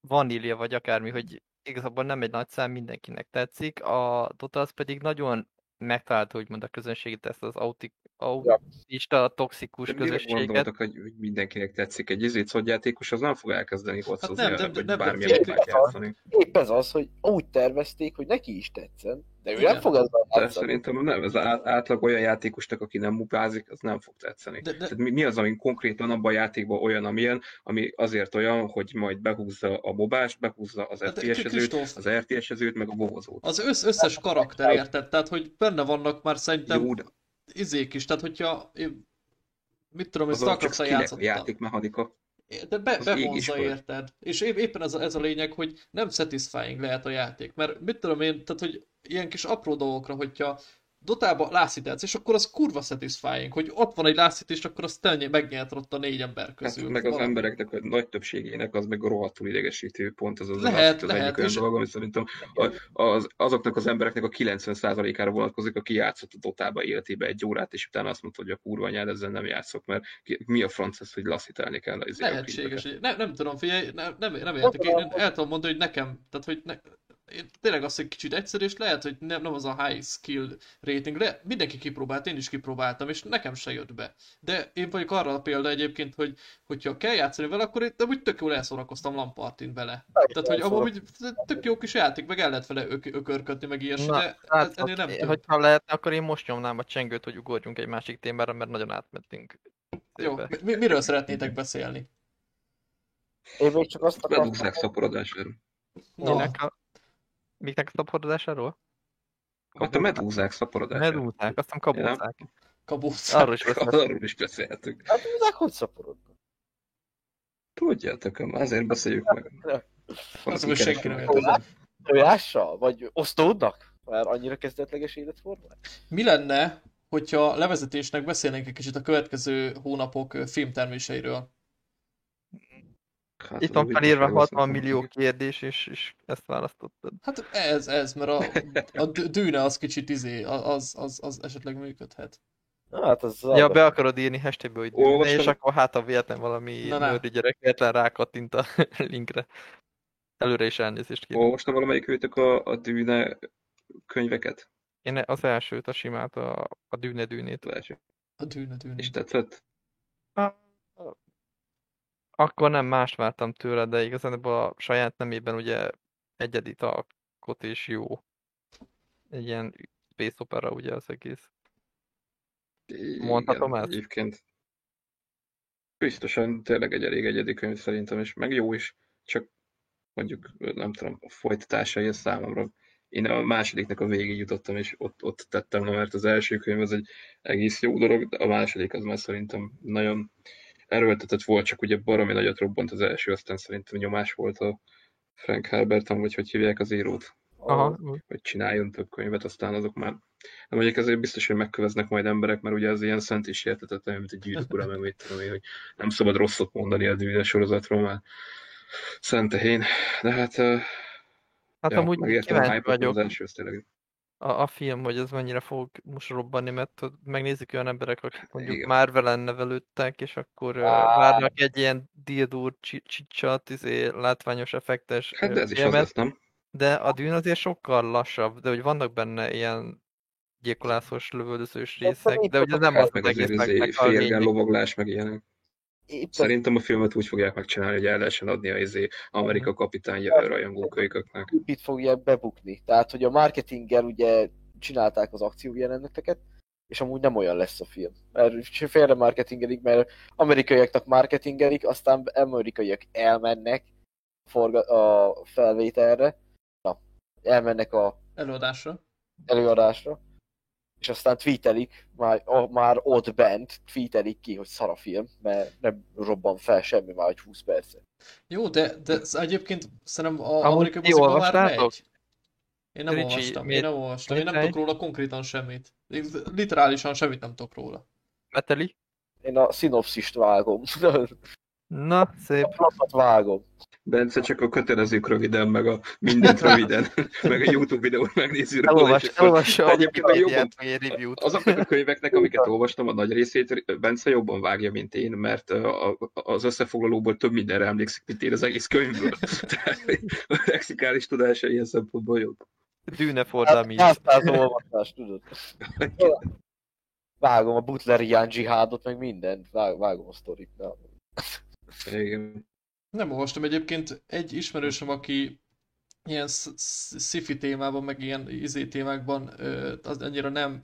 vanília vagy akármi, hogy igazából nem egy nagy szám, mindenkinek tetszik, a Dota az pedig nagyon megtalálta úgymond a közönségét, ezt az autik, Ja. autista, toxikus De közösséget. gondoltak, hogy hogy mindenkinek tetszik egy izét játékos, az nem fog elkezdeni hosszozni, nem, nem, vagy nem, bármilyen nem, játszani. Épp ez az, hogy úgy tervezték, hogy neki is tetszen, de ő Igen. nem fog De játszani. szerintem nem, ez át- átlag olyan játékosnak, aki nem mupázik, az nem fog tetszeni. De, de, Tehát mi, mi az, ami konkrétan abban a játékban olyan, amilyen, ami azért olyan, hogy majd behúzza a bobást, behúzza az Hát, RTS-ezőt, Kristóf. az RTS-ezőt, meg a vovozót. az össz, összes karakter érted, tehát hogy benne vannak már szerintem Jó, de izék is, tehát hogyha én, mit tudom, én az csak Starcraft-tal skill a játszottam. játékmechanika. De be, bevonza, érted? És épp, éppen ez a, ez a lényeg, hogy nem satisfying lehet a játék. Mert mit tudom én, tehát hogy ilyen kis apró dolgokra, hogyha Dotába lászítálsz, és akkor az kurva satisfying, hogy ott van egy lászít, és akkor azt te megnyert ott a négy ember közül. Hát, meg az embereknek a nagy többségének az meg a rohadtul idegesítő pont az az, Lehet, az, lehet, egyik olyan dolog, ami szerintem az, azoknak az embereknek a 90%-ára vonatkozik, aki játszott a Dotába életébe egy órát, és utána azt mondta, hogy a kurva anyád, ezzel nem játszok, mert mi a franc ez, hogy lasszítálni kell az Lehetséges. klipeket. Nem, nem tudom, figyelj, nem, nem, nem értek. Én, el tudom mondani, hogy nekem, tehát hogy ne, tényleg azt, hogy kicsit egyszerű, és lehet, hogy nem, nem az a high skill rating, de mindenki kipróbált, én is kipróbáltam, és nekem se jött be. De én vagyok arra a példa egyébként, hogy hogyha kell játszani vele, akkor én úgy tök jól elszórakoztam Lampartin vele. Tehát, hogy abban úgy tök jó kis játék, meg el lehet vele ök, ökörködni, meg ilyesmi, Na, de Hát, ennél nem több. hogyha lehetne, akkor én most nyomnám a csengőt, hogy ugorjunk egy másik témára, mert nagyon átmentünk. Jó, mi, miről szeretnétek beszélni? Én még csak azt akartam, Bedugzák szaporodására. Minek a... Miknek a szaporodásáról? Hát a medúzák szaporodására. Medúzák, aztán kabócák. kabóc. Arról is beszélünk. Arról is beszélhetünk. hát ezek hogy szaporodnak? Tudjátok, azért beszéljük meg. Az, hogy senki nem. Tojással? Vagy osztódnak? Már annyira kezdetleges életformák? Mi lenne, hogyha levezetésnek beszélnénk egy kicsit a következő hónapok filmterméseiről? Hát, Itt van felírva viccel, 60 azt millió kérdés, és, és ezt választottad. Hát ez, ez, mert a, a dű- dűne az kicsit izé, az, az, az esetleg működhet. Na, hát az Ja, be akarod írni hashtagbe, hogy dűne, Olvastam. és akkor hát a véletlen valami nördi gyerek véletlen rákattint a linkre. Előre is elnézést kérek. Olvastam valamelyik őtök a, a dűne könyveket? Én az elsőt, a simát, a, a dűne dűnét. Az első. A dűne, dűne. És tetszett? Akkor nem más vártam tőle, de igazán a saját nemében ugye egyedi alkot és jó. Egy ilyen space opera ugye az egész. Mondhatom Igen, ezt? Egyébként biztosan tényleg egy elég egyedi könyv szerintem, és meg jó is, csak mondjuk nem tudom, a folytatásai ez számomra. Én a másodiknak a végig jutottam, és ott, ott tettem le, mert az első könyv az egy egész jó dolog, de a második az már szerintem nagyon erőltetett volt, csak ugye baromi nagyot robbant az első, aztán szerintem nyomás volt a Frank Herberton, vagy hogy hívják az írót, Aha, hogy csináljon több könyvet, aztán azok már... De mondjuk ezért biztos, hogy megköveznek majd emberek, mert ugye az ilyen szent is értetett, olyan, mint egy gyűrűk ura, meg mit tudom én, hogy nem szabad rosszat mondani a dűne sorozatról, mert szent tehén. De hát, hát ja, amúgy kíváncsi vagyok az első, tényleg. A, a film, hogy ez mennyire fog most robbanni, mert megnézik olyan emberek, akik mondjuk Igen. Marvel-en nevelődtek, és akkor Á. várnak egy ilyen dildur csicsat, izé, látványos effektes Hát de ez is az filmet, lesz, nem? de a dűn azért sokkal lassabb, de hogy vannak benne ilyen gyilkolászos, lövöldözős részek, de ugye nem Hát az meg az azért egésznek izé, a férgen, lovaglás, meg ilyenek. Épp ez- Szerintem a filmet úgy fogják megcsinálni, hogy el lehessen adni a izé, Amerika kapitány rajongókölyköknek. itt fogják bebukni. Tehát, hogy a marketinggel ugye csinálták az akciójeleneteket, és amúgy nem olyan lesz a film. Mert félre marketingelik, mert amerikaiaknak marketingelik, aztán amerikaiak elmennek forga- a felvételre, na, elmennek a Előadásra. előadásra, és aztán tweetelik, már, a, már ott bent tweetelik ki, hogy szar a film, mert nem robban fel semmi már egy 20 percet. Jó, de, de egyébként szerintem a amerikai moziban már megy. Én nem Ricsi, olvastam, én nem olvastam, én nem tudok róla konkrétan semmit. Én literálisan semmit nem tudok róla. Meteli? Én a szinopszist vágom. Na, szép. a vágom. Bence csak a kötelezők röviden, meg a mindent röviden, meg a YouTube videót megnézi róla, Elolvas, elolvassa a Egyébként meg jobban, review-t. azoknak a könyveknek, amiket olvastam, a nagy részét Bence jobban vágja, mint én, mert a- a- az összefoglalóból több mindenre emlékszik, mint én az egész könyvből. Tehát a lexikális tudása ilyen szempontból jobb. Dűne for Dummies. Háztázó olvasás, tudod. Vágom a butlerián dzsihádot, meg mindent. Vág, vágom a sztorit. Igen. Nem olvastam egyébként egy ismerősöm, aki ilyen sci-fi témában, meg ilyen izé témákban az annyira nem,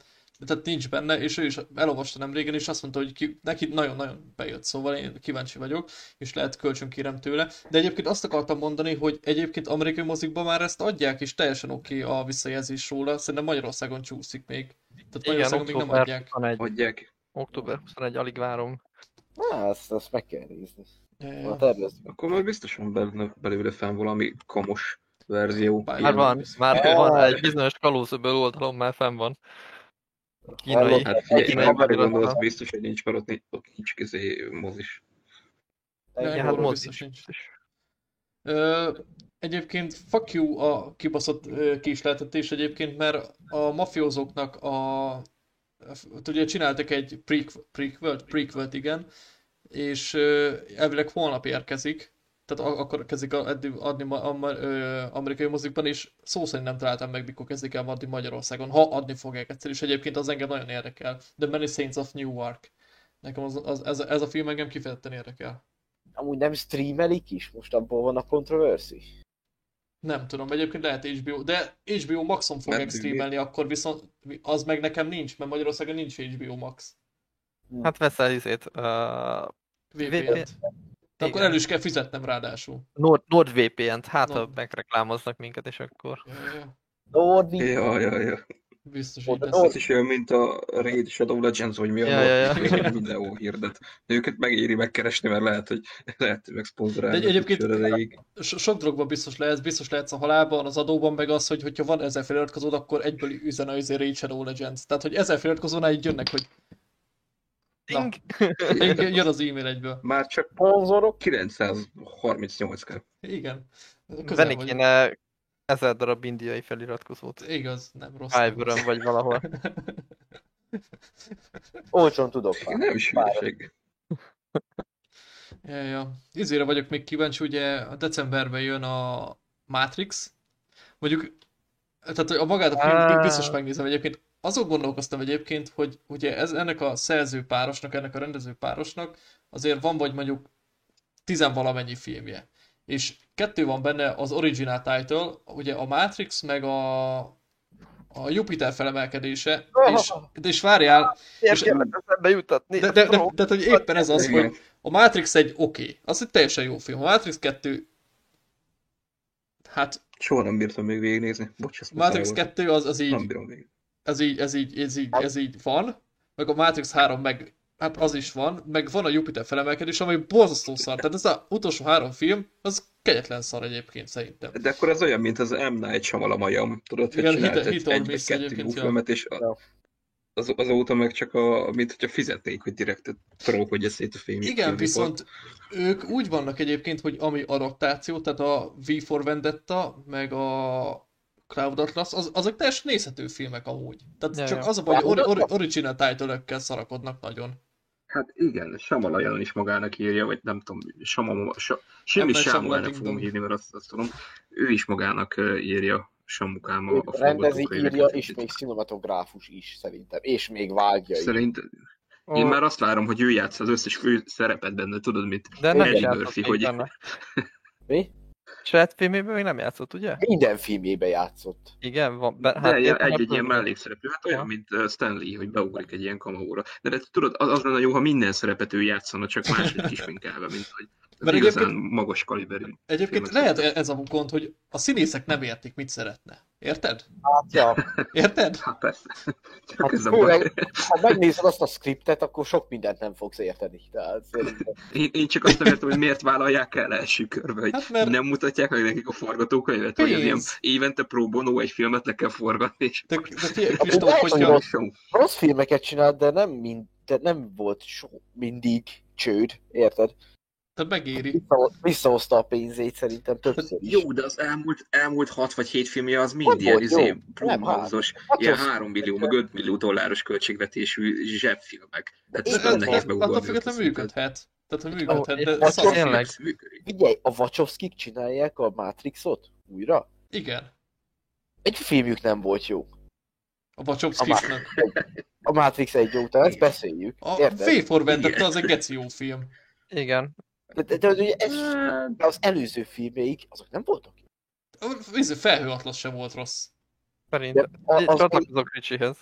tehát nincs benne, és ő is elolvasta nem régen, és azt mondta, hogy ki, neki nagyon-nagyon bejött, szóval én kíváncsi vagyok, és lehet kölcsön kérem tőle. De egyébként azt akartam mondani, hogy egyébként amerikai mozikban már ezt adják, és teljesen oké a visszajelzés róla, szerintem Magyarországon csúszik még. Tehát Igen, Magyarországon még nem adják. 21. Adják. Október 21, alig várom. Na, ezt, ezt meg kell nézni. Ja, ja. tervezzük. Akkor már biztos van belőle, belőle fenn valami komos verzió. Már Igen, van, már Ah. van, egy bizonyos kalózöböl oldalon már fenn van. Kínai. Hát figyelj, Egy ha kínai már felirattal. gondolsz, biztos, hogy nincs, mert ott nincs, ott nincs közé mozis. Ja, Ja, hát hát most mozi biztos nincs. Ö, egyébként fuck you a kibaszott ö, kísérletetés egyébként, mert a mafiózóknak a... hát Ugye csináltak egy prequel, prequel, igen, és elvileg holnap érkezik, tehát akkor kezdik adni ma, a, ma- ö, amerikai mozikban, és szó szerint nem találtam meg, mikor kezdik el adni Magyarországon, ha adni fogják egyszer, és egyébként az engem nagyon érdekel. The Many Saints of Newark. Nekem az, az, ez, ez a film engem kifejezetten érdekel. Amúgy nem streamelik is? Most abból van a controversy? Nem tudom, egyébként lehet HBO, de HBO Maxon fogják Meddig streamelni, akkor viszont az meg nekem nincs, mert Magyarországon nincs HBO Max. Hát veszel izét, uh, VPN-t. De akkor elő is kell fizetnem ráadásul. Nord, NordVPN-t, hát ha Nord- megreklámoznak minket, és akkor... Ja, ja, Nordi, Ja, ja, ja. Biztos így lesz. Ez is olyan, mint a Raid Shadow Legends, vagy mi a Ja, ja, ja. Videó hirdet. Őket megéri megkeresni, mert lehet, hogy lehet, hogy megszponzorálni. De egyébként- sok drogban biztos lehetsz, biztos lehetsz a halálban, az adóban, meg az, hogy hogyha van ezer feliratkozód, akkor egyből üzen a izé Raid Shadow Legends. Tehát, hogy ezer feliratkozónál így jönnek, hogy Na. Ding! jön az e-mail egyből. Már csak szponzorok. 938 kell. Igen. Közel Venni kéne ezer darab indiai feliratkozót. Igaz, nem rossz. Fiverr-ön vagy valahol. Olcsón tudok már. Nem is hülyeség. Ja, ja. Izére vagyok még kíváncsi, ugye a decemberben jön a Matrix. Mondjuk, tehát a magát a filmet Á. biztos megnézem egyébként. Azon gondolkoztam egyébként, hogy ugye ez, ennek a szerző párosnak, ennek a rendező párosnak azért van vagy mondjuk tizenvalamennyi filmje. És kettő van benne az original title, ugye a Matrix, meg a, a Jupiter felemelkedése, és, és várjál, Miért És- kellett eszembe jutatni? de, de, de, de, hogy éppen ez az, hogy a Matrix egy oké, okay. az egy teljesen jó film. A Matrix 2, hát Soha nem bírtam még végignézni. Bocs, ezt Matrix muszáj volt. 2 az, az Nem így, bírom végig. ez így, ez így, ez így, ez így van, meg a Matrix 3 meg, hát az is van, meg van a Jupiter felemelkedés, ami borzasztó szar. Tehát ez az utolsó három film, az kegyetlen szar egyébként szerintem. De akkor ez olyan, mint az M. Night Shyamalan, tudod, hogy Igen, csinált hit- egy, or egy, kettő filmet, és a, az, azóta meg csak a, mint hogyha fizetnék, hogy direkt trollkodja szét a film. Igen, viszont ők úgy vannak egyébként, hogy ami adaptáció, tehát a V for Vendetta, meg a Cloud Atlas, az, azok teljesen nézhető filmek amúgy. Tehát Ja, csak ja. az a baj, hogy ori, Cloud original title szarakodnak nagyon. Hát igen, Shyamalan is magának írja, vagy nem tudom, Shyamalan, Sa- Shyamalan Shyamalan fogom írni, mert azt, azt tudom. Ő is magának írja Samukám a, a Rendezi, írja, és még cinematográfus is szerintem. És még vágja is. Szerint én már azt várom, hogy ő játsz az összes fő szerepet benne, tudod mit? De nem Eddie Murphy, hogy- benne. Mi? Saját filmében még nem játszott, ugye? Minden filmjébe játszott. Igen, van. Be, De hát egy, éppen egy, a egy ilyen mellékszereplő, hát olyan, mint Stanley, hogy beugrik egy ilyen kamaóra. De, de tudod, az, az lenne jó, ha minden szerepet ő játszana, csak máshogy kisminkelve, mint hogy Mert igazán egyébként- magas kaliberű. Egyébként lehet ez a gond, hogy a színészek nem értik, mit szeretne. Érted? Hát, ja. Érted? Hát persze. Csak Hát ez. Ha megnézed azt a skriptet, akkor sok mindent nem fogsz érteni. Tehát szerintem Én, én csak azt nem értem, hogy miért vállalják el első körbe, hogy Hát mert- nem mutatják meg nekik a forgatókönyvet, hogy ez ilyen évente pro bono egy filmet le kell forgatni, és De, de figyelj, Kristóf, hogy hogyha... rossz. rossz filmeket csinált, de nem, mind, de nem volt so, mindig csőd, érted? Tehát megéri. Vissza, visszahozta a pénzét szerintem többször is. Jó, de az elmúlt, elmúlt 6 vagy 7 filmje az mind ilyen jó. izé, Nem, próbálkozós, hát ilyen rossz. 3 millió, meg 5 millió dolláros költségvetésű zsebfilmek. Tehát ez nem nehéz beugorni. Attól függetlenül működhet. Tehát, hogy működhet, de az szar tényleg. Figyelj, a Wachowskik csinálják a Matrixot újra? Igen. Egy filmjük nem volt jó. A Wachowskisnak. A Matrix egy óta, ezt beszéljük. A? V for Vendetta az egy geci jó film. Igen. De, de, de, ez, de az előző filmjeik, azok nem voltak jó. A felhőatlasz sem volt rossz. Szerintem. Csatlakozok Ricsihez.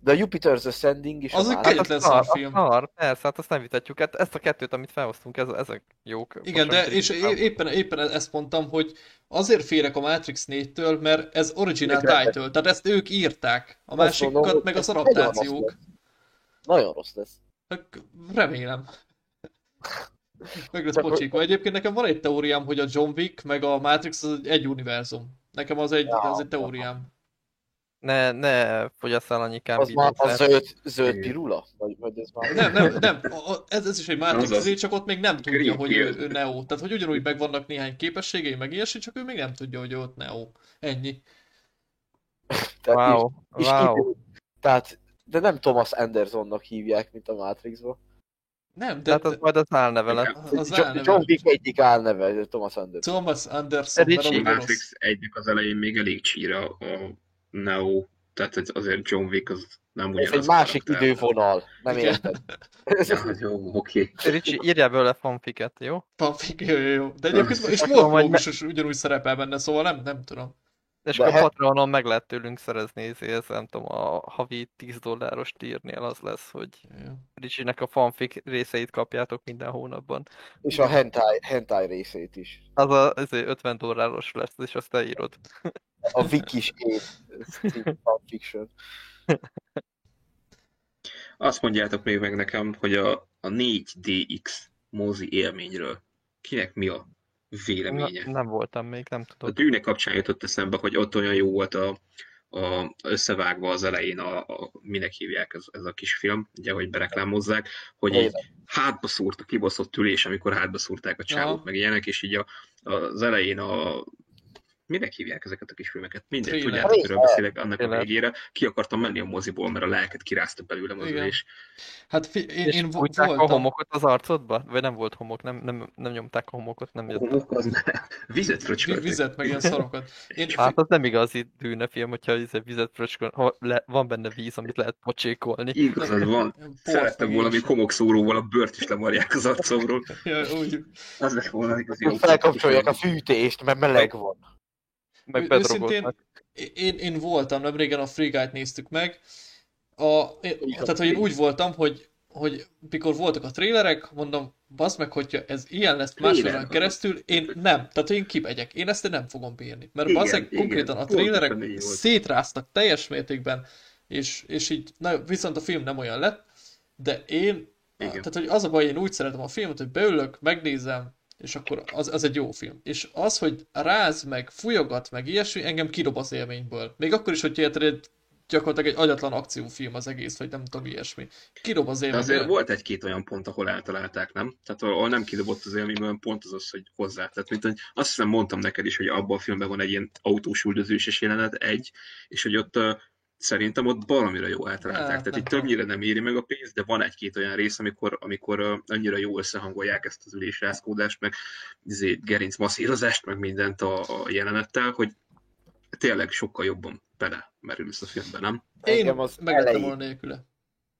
De a Jupiter's Ascending is Az a egy Matrix. kegyetlen szar, film. a szar, persze, hát azt nem vitatjuk. Hát ezt a kettőt, amit felhoztunk, ez, ezek jók. Igen, de és éppen, éppen ezt mondtam, hogy azért félek a Matrix 4-től, mert ez original title, tehát ezt ők írták. A másikat meg az ez nagyon rossz adaptációk. lesz. Nagyon rossz lesz. Hát Remélem. Meg lesz pocsikva. Egyébként nekem van egy teóriám, hogy a John Wick meg a Matrix az egy, univerzum. Nekem az egy, Ja. az egy teóriám. Ne, ne fogyasszál annyi Az már a zöld, zöld pirula? Vagy, vagy ez már... Nem, nem, nem. A- Ez, ez is egy Matrix, azért csak ott még nem tudja, hogy ő, ő Neo. Tehát, hogy ugyanúgy megvannak néhány képességei, meg ilyesmi, csak ő még nem tudja, hogy ő ott Neo. Ennyi. Tehát Wow, és wow. idő- Tehát, de nem Thomas Andersonnak hívják, mint a Matrixban. Nem, de, Tehát az majd az álneve lett. az John, elneve. John Wick egyik álneve, Thomas Anderson. Thomas Anderson, A orosz. Matrix egynek az elején még elég csíra a Neo, tehát ez azért John Wick az nem Ez ugyanaz. egy a másik karakter. idővonal, nem Igen. érted? Ja, jó, oké. Ricsi, írjál belőle fanfiket, jó? Fanfic, jó, jó, jó. De egyébként majd Morpheus is ugyanúgy szerepel benne, szóval nem, nem tudom. És De akkor he- Patreonon meg lehet tőlünk szerezni, ezért nem tudom, a havi 10 dolláros tírnél az lesz, hogy Jó. Ricsinek a fanfic részeit kapjátok minden hónapban. És a hentai, hentai részét is. Az a ezért 50 dolláros lesz, és azt te írod. A Wikis én fanfiction. Azt mondjátok még meg nekem, hogy a, a 4DX mozi élményről kinek mi a véleménye? Na, nem voltam még, nem A tudod. dűne kapcsán jutott eszembe, hogy ott olyan jó volt a, a összevágva az elején, a, a, minek hívják ez, ez a kis film, ugye, hogy bereklámozzák, hogy így hátba szúrt a kibaszott ülés, amikor hátba szúrták a csávót, Aha. meg ilyenek, és így a, az elején a minek hívják ezeket a kis filmeket? Mindegy, tudjátok, miről beszélek annak a Trailer. végére. Ki akartam menni a moziból, mert a lelket kirázta belőlem az ülés. Hát fi, én, És én vo- fújták a voltam. homokot az arcodba? Vagy nem volt homok? Nem, nem, nem nyomták a homokot? Nem jött. Homok az ne. Vizet Vi- fröcsöltek. Vizet, meg ilyen szarokat. Én, Hát az nem igazi dűne film, hogyha izé vizet fröcskön, ha le, van benne víz, amit lehet pocsékolni. Igazad van. Szerettem volna, még homokszóróval a bört is lemarják az arcomról. Ja, úgy. Az lett volna igazi. Felkapcsolják a fűtést, mert meleg van. Meg Ő- bedrogoltak. Én, én voltam, nem régen a Free Guy-t néztük meg. A, én, tehát, hogy én úgy voltam, hogy, hogy mikor voltak a trélerek, mondom, bazd meg, hogyha ez ilyen lesz másfél keresztül, én nem, tehát én kimegyek. Én ezt nem fogom bírni. Mert Igen, bazd konkrétan a trélerek szétráztak teljes mértékben, és, és így, na, viszont a film nem olyan lett, de én, Igen. tehát hogy az a baj, én úgy szeretem a filmet, hogy beülök, megnézem, és akkor az, az egy jó film. És az, hogy ráz meg, fújogat meg ilyesmi, engem kidob az élményből. Még akkor is, hogy egy, gyakorlatilag egy agyatlan akciófilm az egész, vagy nem tudom, ilyesmi. Kidob az De élményből. azért volt egy-két olyan pont, ahol eltalálták, nem? Tehát ahol nem kidobott az élményből, pont az az, hogy hozzá. Tehát mint, hogy azt hiszem mondtam neked is, hogy abban a filmben van egy ilyen autós üldözős jelenet, egy, és hogy ott szerintem ott valamire jó eltalálták. Hát, Tehát itt többnyire nem éri meg a pénzt, de van egy-két olyan rész, amikor, amikor annyira jó összehangolják ezt az ülésrázkódást, meg izé, gerinc masszírozást, meg mindent a, a jelenettel, hogy tényleg sokkal jobban bele merülsz a filmbe, nem? Én az megettem volna nélküle.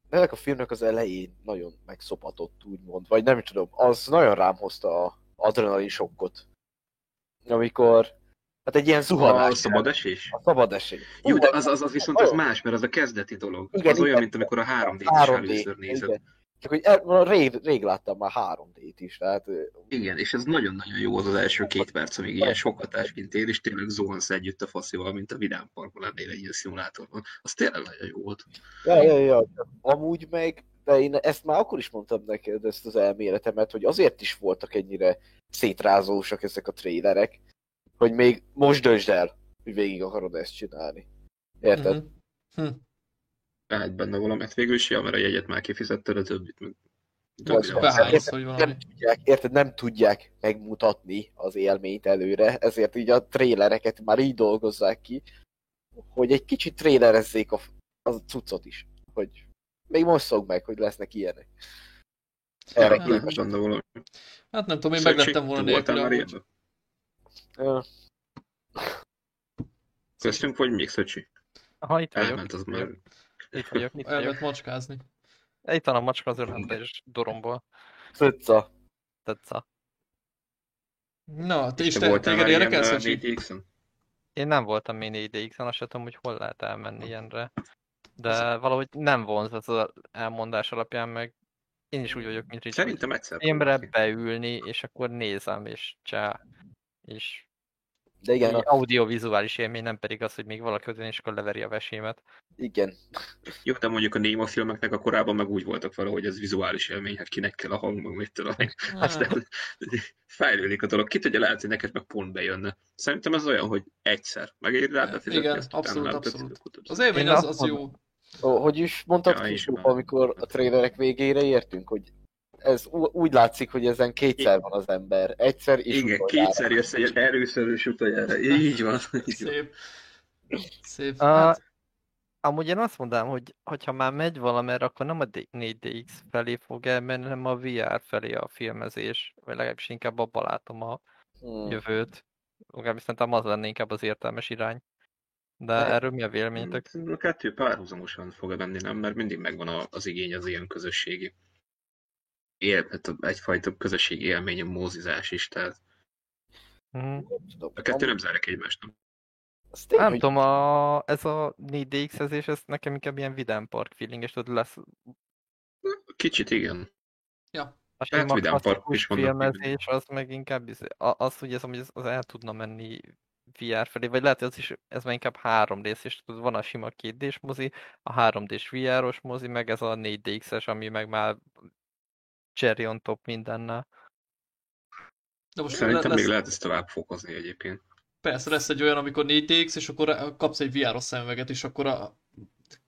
ennek a filmnek az elején nagyon megszopatott, úgymond, vagy nem is tudom, az nagyon rám hozta a adrenalin sokkot. Amikor, hát egy ilyen A zuhanás. szabad esés? A szabad esély. Jó, de az, az, az viszont az más, mert az a kezdeti dolog. Igen, az olyan, igen. mint amikor a 3 d is 3D, először nézed. igen. Csak hogy el, rég, rég láttam már 3D-t is, tehát Igen, és ez nagyon-nagyon jó az az első két perc, amíg ilyen sok hatásként ér, és tényleg zuhansz együtt a faszival, mint a Vidám Parkban lennél egy ilyen szimulátorban. Az tényleg nagyon jó volt. Ja, ja, ja. Amúgy meg, de én ezt már akkor is mondtam neked, ezt az elméletemet, hogy azért is voltak ennyire szétrázósak ezek a trélerek, hogy még most döntsd el, hogy végig akarod ezt csinálni. Érted? Mhm. Hm. Lehet benne valami, hát végül is, ja, mert a jegyet már kifizetted, a többit meg... Behánysz, hogy valami. Nem tudják, érted? Nem tudják megmutatni az élményt előre, ezért így a trélereket már így dolgozzák ki, hogy egy kicsit trélerezzék a, a cuccot is, hogy még most szok meg, hogy lesznek ilyenek. Erre Ja, képes. Hát nem tudom, én meglettem volna te Köztünk vagy még, Szöcsi? Ha itt vagyok, Elment az már. itt vagyok, itt vagyok. Elment macskázni. Itt van a macska az örlentes doromból. Fötca. Tetsza. Na, te is Te téged érdekel, Szöcsi? 4DX-en? Én nem voltam még 4DX-en, azt sem tudom, hogy hol lehet elmenni ilyenre. De valahogy nem vonz az az elmondás alapján, meg én is úgy vagyok, mint hogy Szerintem egyszer. ki. beülni, és akkor nézem, és csá. És De igen, a, audiovizuális élmény, nem pedig az, hogy még valaki ott és akkor leveri a vesémet. igen. Jó, de mondjuk a Néma filmeknek a korábban meg úgy voltak vele, hogy ez vizuális élmény, hát kinek kell a hang, meg mit tudom én. Aztán fejlődik a dolog. Ki tudja, lehet, hogy neked meg pont bejönne. Szerintem ez olyan, hogy egyszer megéri rá befizetni, Igen, ezt utána abszolút, abszolút. Az élmény Én az, az jó. Ó, hogy is mondtad, Ja, ja, is Kisúpa, van. amikor a trailerek végére értünk, hogy ez úgy látszik, hogy ezen kétszer van az ember. Egyszer és Igen, utoljára. kétszer jössz egy először utoljára. Így van. Így van. Szép. Szép. Uh, Hát, amúgy én azt mondanám, hogy hogyha már megy valamerre, akkor nem a D- 4DX felé fog elmenni, hanem a VR felé a filmezés, vagy legalábbis inkább abban látom a Hmm. jövőt. Legalábbis szerintem az lenne inkább az értelmes irány. De Hát, erről mi a véleményetek? A kettő párhuzamosan fog menni, nem? Mert mindig megvan a- az igény az ilyen közösségi él, hát egyfajta közösségi élmény a mózizás is, tehát. Nem tudom. a kettő nem zárják egymást, nem? Az tény, Nem hogy tudom, a, ez a 4DX-ezés, ez nekem inkább ilyen vidám park feeling, és tudod, lesz Kicsit igen. ja. a Hát vidám park is filmezés, az meg inkább, izé- a- az, hogy ez amúgy az, az el tudna menni VR felé, vagy lehet, hogy az is, ez már inkább 3D-s, és tudod, van a sima 2D-s mozi, a 3D-s VR-os mozi, meg ez a 4DX-es, ami meg már cherry on top mindennel. De most Szerintem lesz, még lehet ezt tovább fokozni egyébként. persze lesz egy olyan, amikor 4DX, és akkor kapsz egy VR-os szemüveget, és akkor a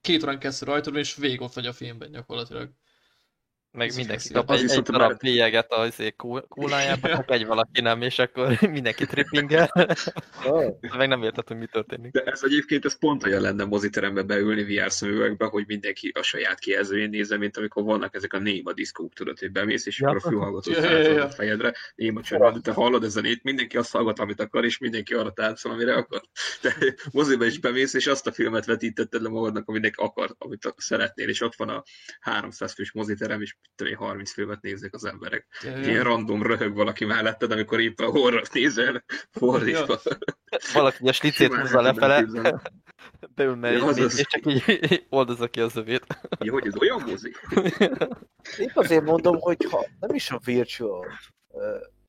két órán keresztül rajtad, és végig ott vagy a filmben gyakorlatilag. Meg mindenki kap egy, egy darab már- bélyeget a izé kó- kólájába, csak egy valaki nem, és akkor mindenki trippingel. Ah, meg nem érted, hogy mi történik. De ez egyébként ez pont olyan lenne moziterembe beülni VR szemüvegbe, hogy mindenki a saját kijelzőjén nézze, mint amikor vannak ezek a néma diszkók, tudod, hogy bemész, és Ja. akkor a fülhallgató Ja, ja, ja, fejedre, néma csörben, de te hallod a zenét, mindenki azt hallgat, amit akar, és mindenki arra táncol, amire akar. Te moziba is bemész, és azt a filmet vetítetted le magadnak, aminek akar, amit szeretnél, és ott van a 300 fős moziterem, és tudom én, 30 filmet néznek az emberek. Ilyen random röhög valaki melletted, amikor éppen horror nézel, fordítva. Valaki a slicét húzza lefele, beül mellé, Ja, az és csak így oldozza ki az övét. Ja, hogy ez olyan mozi? Épp azért mondom, hogy ha nem is a virtual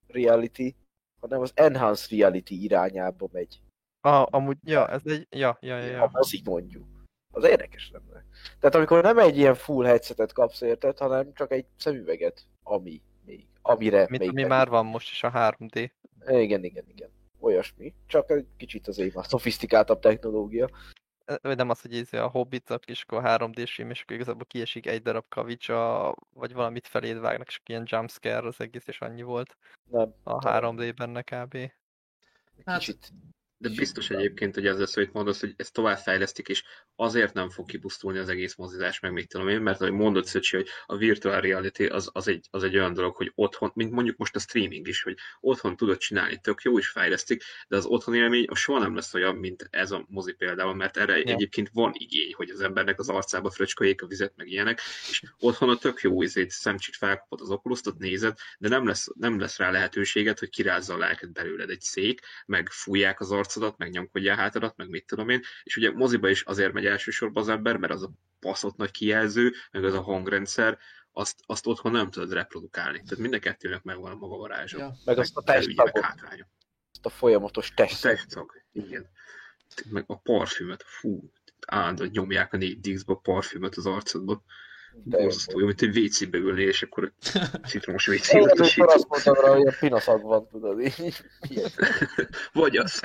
reality, hanem az enhanced reality irányába megy. Ah, amúgy, ja, ez egy, ja, ja, ja, A ja. mozik mondjuk. Az érdekes lenne. Tehát amikor nem egy ilyen full headsetet kapsz érted, hanem csak egy szemüveget, ami még, amire Mint még ami már van most is a 3D. Igen, igen, igen. Olyasmi. Csak egy kicsit azért már szofisztikáltabb technológia. Vagy nem az, hogy ez a hobbitok, és akkor 3D-s film, és akkor igazából kiesik egy darab kavicsa, vagy valamit feléd vágnak, és ilyen jumpscare az egész, és annyi volt Nem. a 3D benne kb. Hát- Kicsit. De biztos egyébként, hogy ez lesz, hogy mondasz, hogy ezt tovább fejlesztik, és azért nem fog kipusztulni az egész mozizás, meg mit tudom én, mert ahogy mondod, Szöcsi, hogy a virtual reality az, az, egy, az egy olyan dolog, hogy otthon, mint mondjuk most a streaming is, hogy otthon tudod csinálni, tök jó is fejlesztik, de az otthon élmény az soha nem lesz olyan, mint ez a mozi példában, mert erre Ja. egyébként van igény, hogy az embernek az arcába fröcsköljék a vizet, meg ilyenek, és otthon a tök jó izét, szemcsit felkapod az oculus nézed, de nem lesz, nem lesz rá lehetőséged, hogy kirázza a lelket belőled egy szék, meg fújják az arcodat, meg nyomkodják a hátadat, meg mit tudom én, és ugye moziba is azért megy elsősorban az ember, mert az a baszott nagy kijelző, meg az a hangrendszer, azt, azt otthon nem tudod reprodukálni. Tehát mind a kettőnek megvan a maga varázsa. Ja. Meg azt a meg hátránya. azt a folyamatos A testszagot. testszag, igen. Meg a parfümöt, fú, állandóan nyomják a négy díszbe a parfümöt az arcodba. Borzasztó, jó, mint egy WC-be ülni, és akkor citromos WC Én azt mondtam rá, hogy ilyen pinaszag van, tudod, így. Vagy az.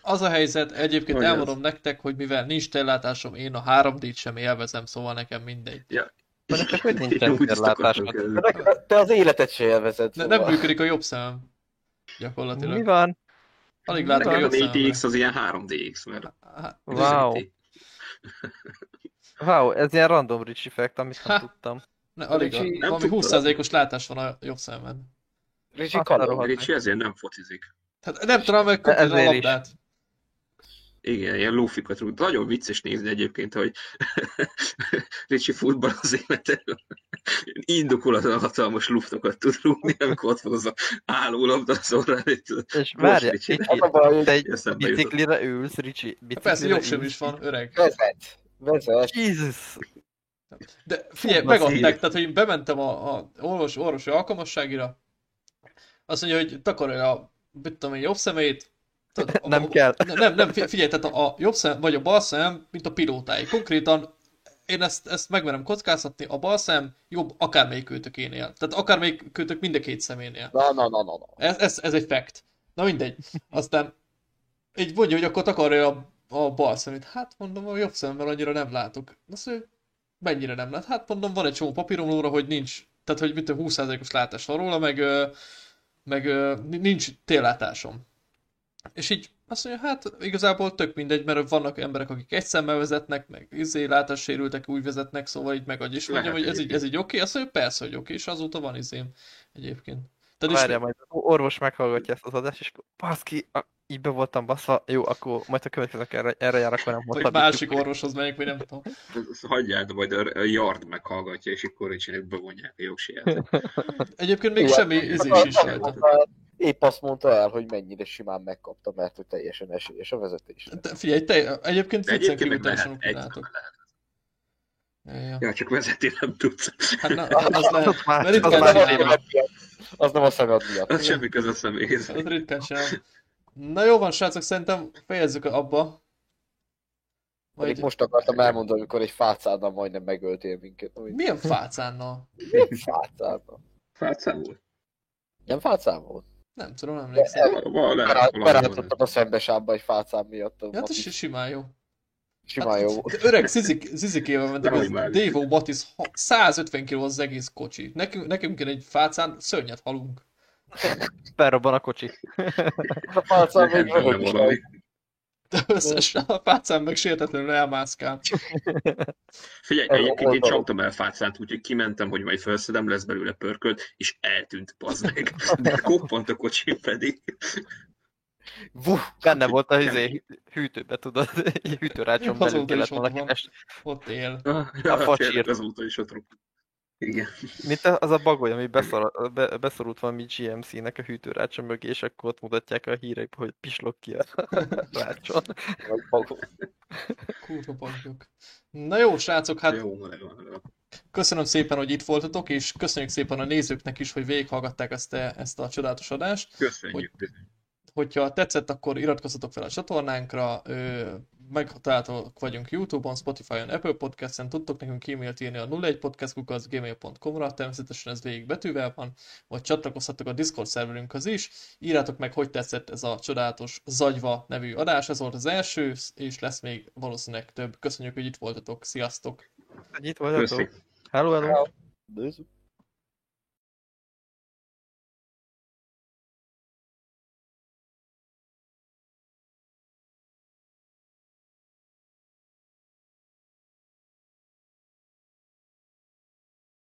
Az a helyzet, egyébként az? elmondom nektek, hogy mivel nincs tellátásom, én a 3D-t sem élvezem, szóval nekem mindegy. De nektek hogy kérdezni. nek- Te az életet se élvezed, Ne, szóval. nem működik a jobb szemem. Mi Gyakorlatilag. van? Alig mi látok a van? Nekem a jobb szememre. 4DX az ilyen 3DX, mert Wow. Wow, ez ilyen random rich effect, amit nem Ha. tudtam. Ne, alig, a, Ricsi, nem valami tudtad? 20%-os látás van a jobb szemben. Ricsi Ricsi ezért nem focizik. Hát nem tudom megkapni a is. labdát. Igen, ilyen lófikat rúg. Nagyon vicces nézni egyébként, hogy Ricsi futballozik, mert indokolatlan hatalmas luftokat tud rúgni, amikor ott van az a álló labda az orrán. És várja, Ricsi. Az egy Eszembe jutott. biciklire ülsz, Ricsi, biciklire persze, jogsem ülsz. is van, öreg. vezet. Vezet. Jesus! De figyelj, megadták, tehát hogy bementem a, a orvos, orvosi alkalmasságira, azt mondja, hogy takarja a, mit tudom én, jobb szemét. Tudod, a- Nem a- kell. Nem, nem, fi- figyelj, tehát a, a jobb szem, vagy a bal szem, mint a pilótáig. Konkrétan én ezt, ezt megmerem kockáztatni, a bal szem jobb akármelyik kötökénél. Tehát akármelyik kötök mind a két szeménél. Na, na, na, na, na. Ez, ez, ez egy fact. Na mindegy. Aztán így mondja, hogy akkor takarja a, a bal szemét. Hát mondom, a jobb szemmel annyira nem látok. Azt mondja, mennyire nem lát? Hát mondom, van egy csomó papírom róla, hogy nincs, tehát hogy tudom, 20%-os látás van róla, meg, meg nincs téllátásom. És így azt mondja, hát igazából tök mindegy, mert vannak emberek, akik egy szemmel vezetnek, meg izé látássérültek úgy vezetnek, szóval így megadj. És mondjam, hogy ez így, ez így oké, azt mondja, persze, hogy oké, és azóta van izém egyébként. Tehát is- Várjál, majd az orvos meghallgatja ezt az adást, és baszki, a- így be voltam baszva, jó, akkor majd a következők erre, erre jár, akkor nem hosszabbítjuk. másik orvoshoz megyek, vagy nem tudom. De majd a Yard meghallgatja, és akkor Ricsinek bevonják a jogsiját. Egyébként még Igen. semmi izés is rajta. mondta el- Épp azt mondta el, hogy mennyire simán megkapta, mert hogy teljesen esélyes a vezetés. De figyelj, te, egyébként viccen egyébként kívül teljesen lehet, lehet. Ja, ja. Csak vezetni nem tudsz. Hát na, az lehet. Az más, Mert az az, az nem a szemed miatt. Az semmi köze a személyhez. Az ritkán csinálom. Na jó van, srácok, szerintem fejezzük abba. Pedig Majd most akartam elmondani, amikor egy fácáddal majdnem megöltél minket. Hogy milyen fácánnal? fácáddal? Fátszám volt. Nem fácám volt? Nem tudom, nem emlékszem. Val- val- lehet, Berá- valami van. Berántottad a szembesávba egy fácám miatt. Ja, hát ez si- simán jó. Simán jó volt. Öreg zizik, zizikével mentem, az. Devo Batis 150 kg az egész kocsi. Nekünk, nekünk egy fácán szörnyet halunk. Felrobban a kocsi. A fácám még röhög is valami. rajta. De összes a fácán meg sértetlenül elmászkál. Figyelj, Ez egyébként én csaptam el fácát, úgyhogy kimentem, hogy majd felszedem, lesz belőle pörkölt, és eltűnt, bazd meg. De koppant a kocsim pedig. Vuh, Benne volt a izé, hűtőbe, tudod, hűtőrácson belül kellett volna. Ott él. Ah, A facsír. tényleg Azóta is ott rúgtam. Igen. Mint az a bagoly, ami beszor, be, beszorult valami GMC-nek a hűtőrácson mögé, és akkor ott mutatják a hírekbe, hogy pislog ki a rácson. Kurva. Na jó, srácok, hát Jó, van, van. köszönöm szépen, hogy itt voltatok, és köszönjük szépen a nézőknek is, hogy végighallgatták ezt a, ezt a csodálatos adást. Köszönjük. Hogyha tetszett, akkor iratkozzatok fel a csatornánkra, megtalálhatók vagyunk Youtube-on, Spotify-on, Apple Podcast-en, tudtok nekünk e-mailt írni a 01podcast.gmail.com-ra, természetesen ez végig betűvel van, vagy csatlakozhatok a Discord szerverünkhöz is, írjátok meg, hogy tetszett ez a csodálatos Zagyva nevű adás, ez volt az első, és lesz még valószínűleg több. Köszönjük, hogy itt voltatok, sziasztok! Vagyok. Köszi. Hello, hello. Nézzük.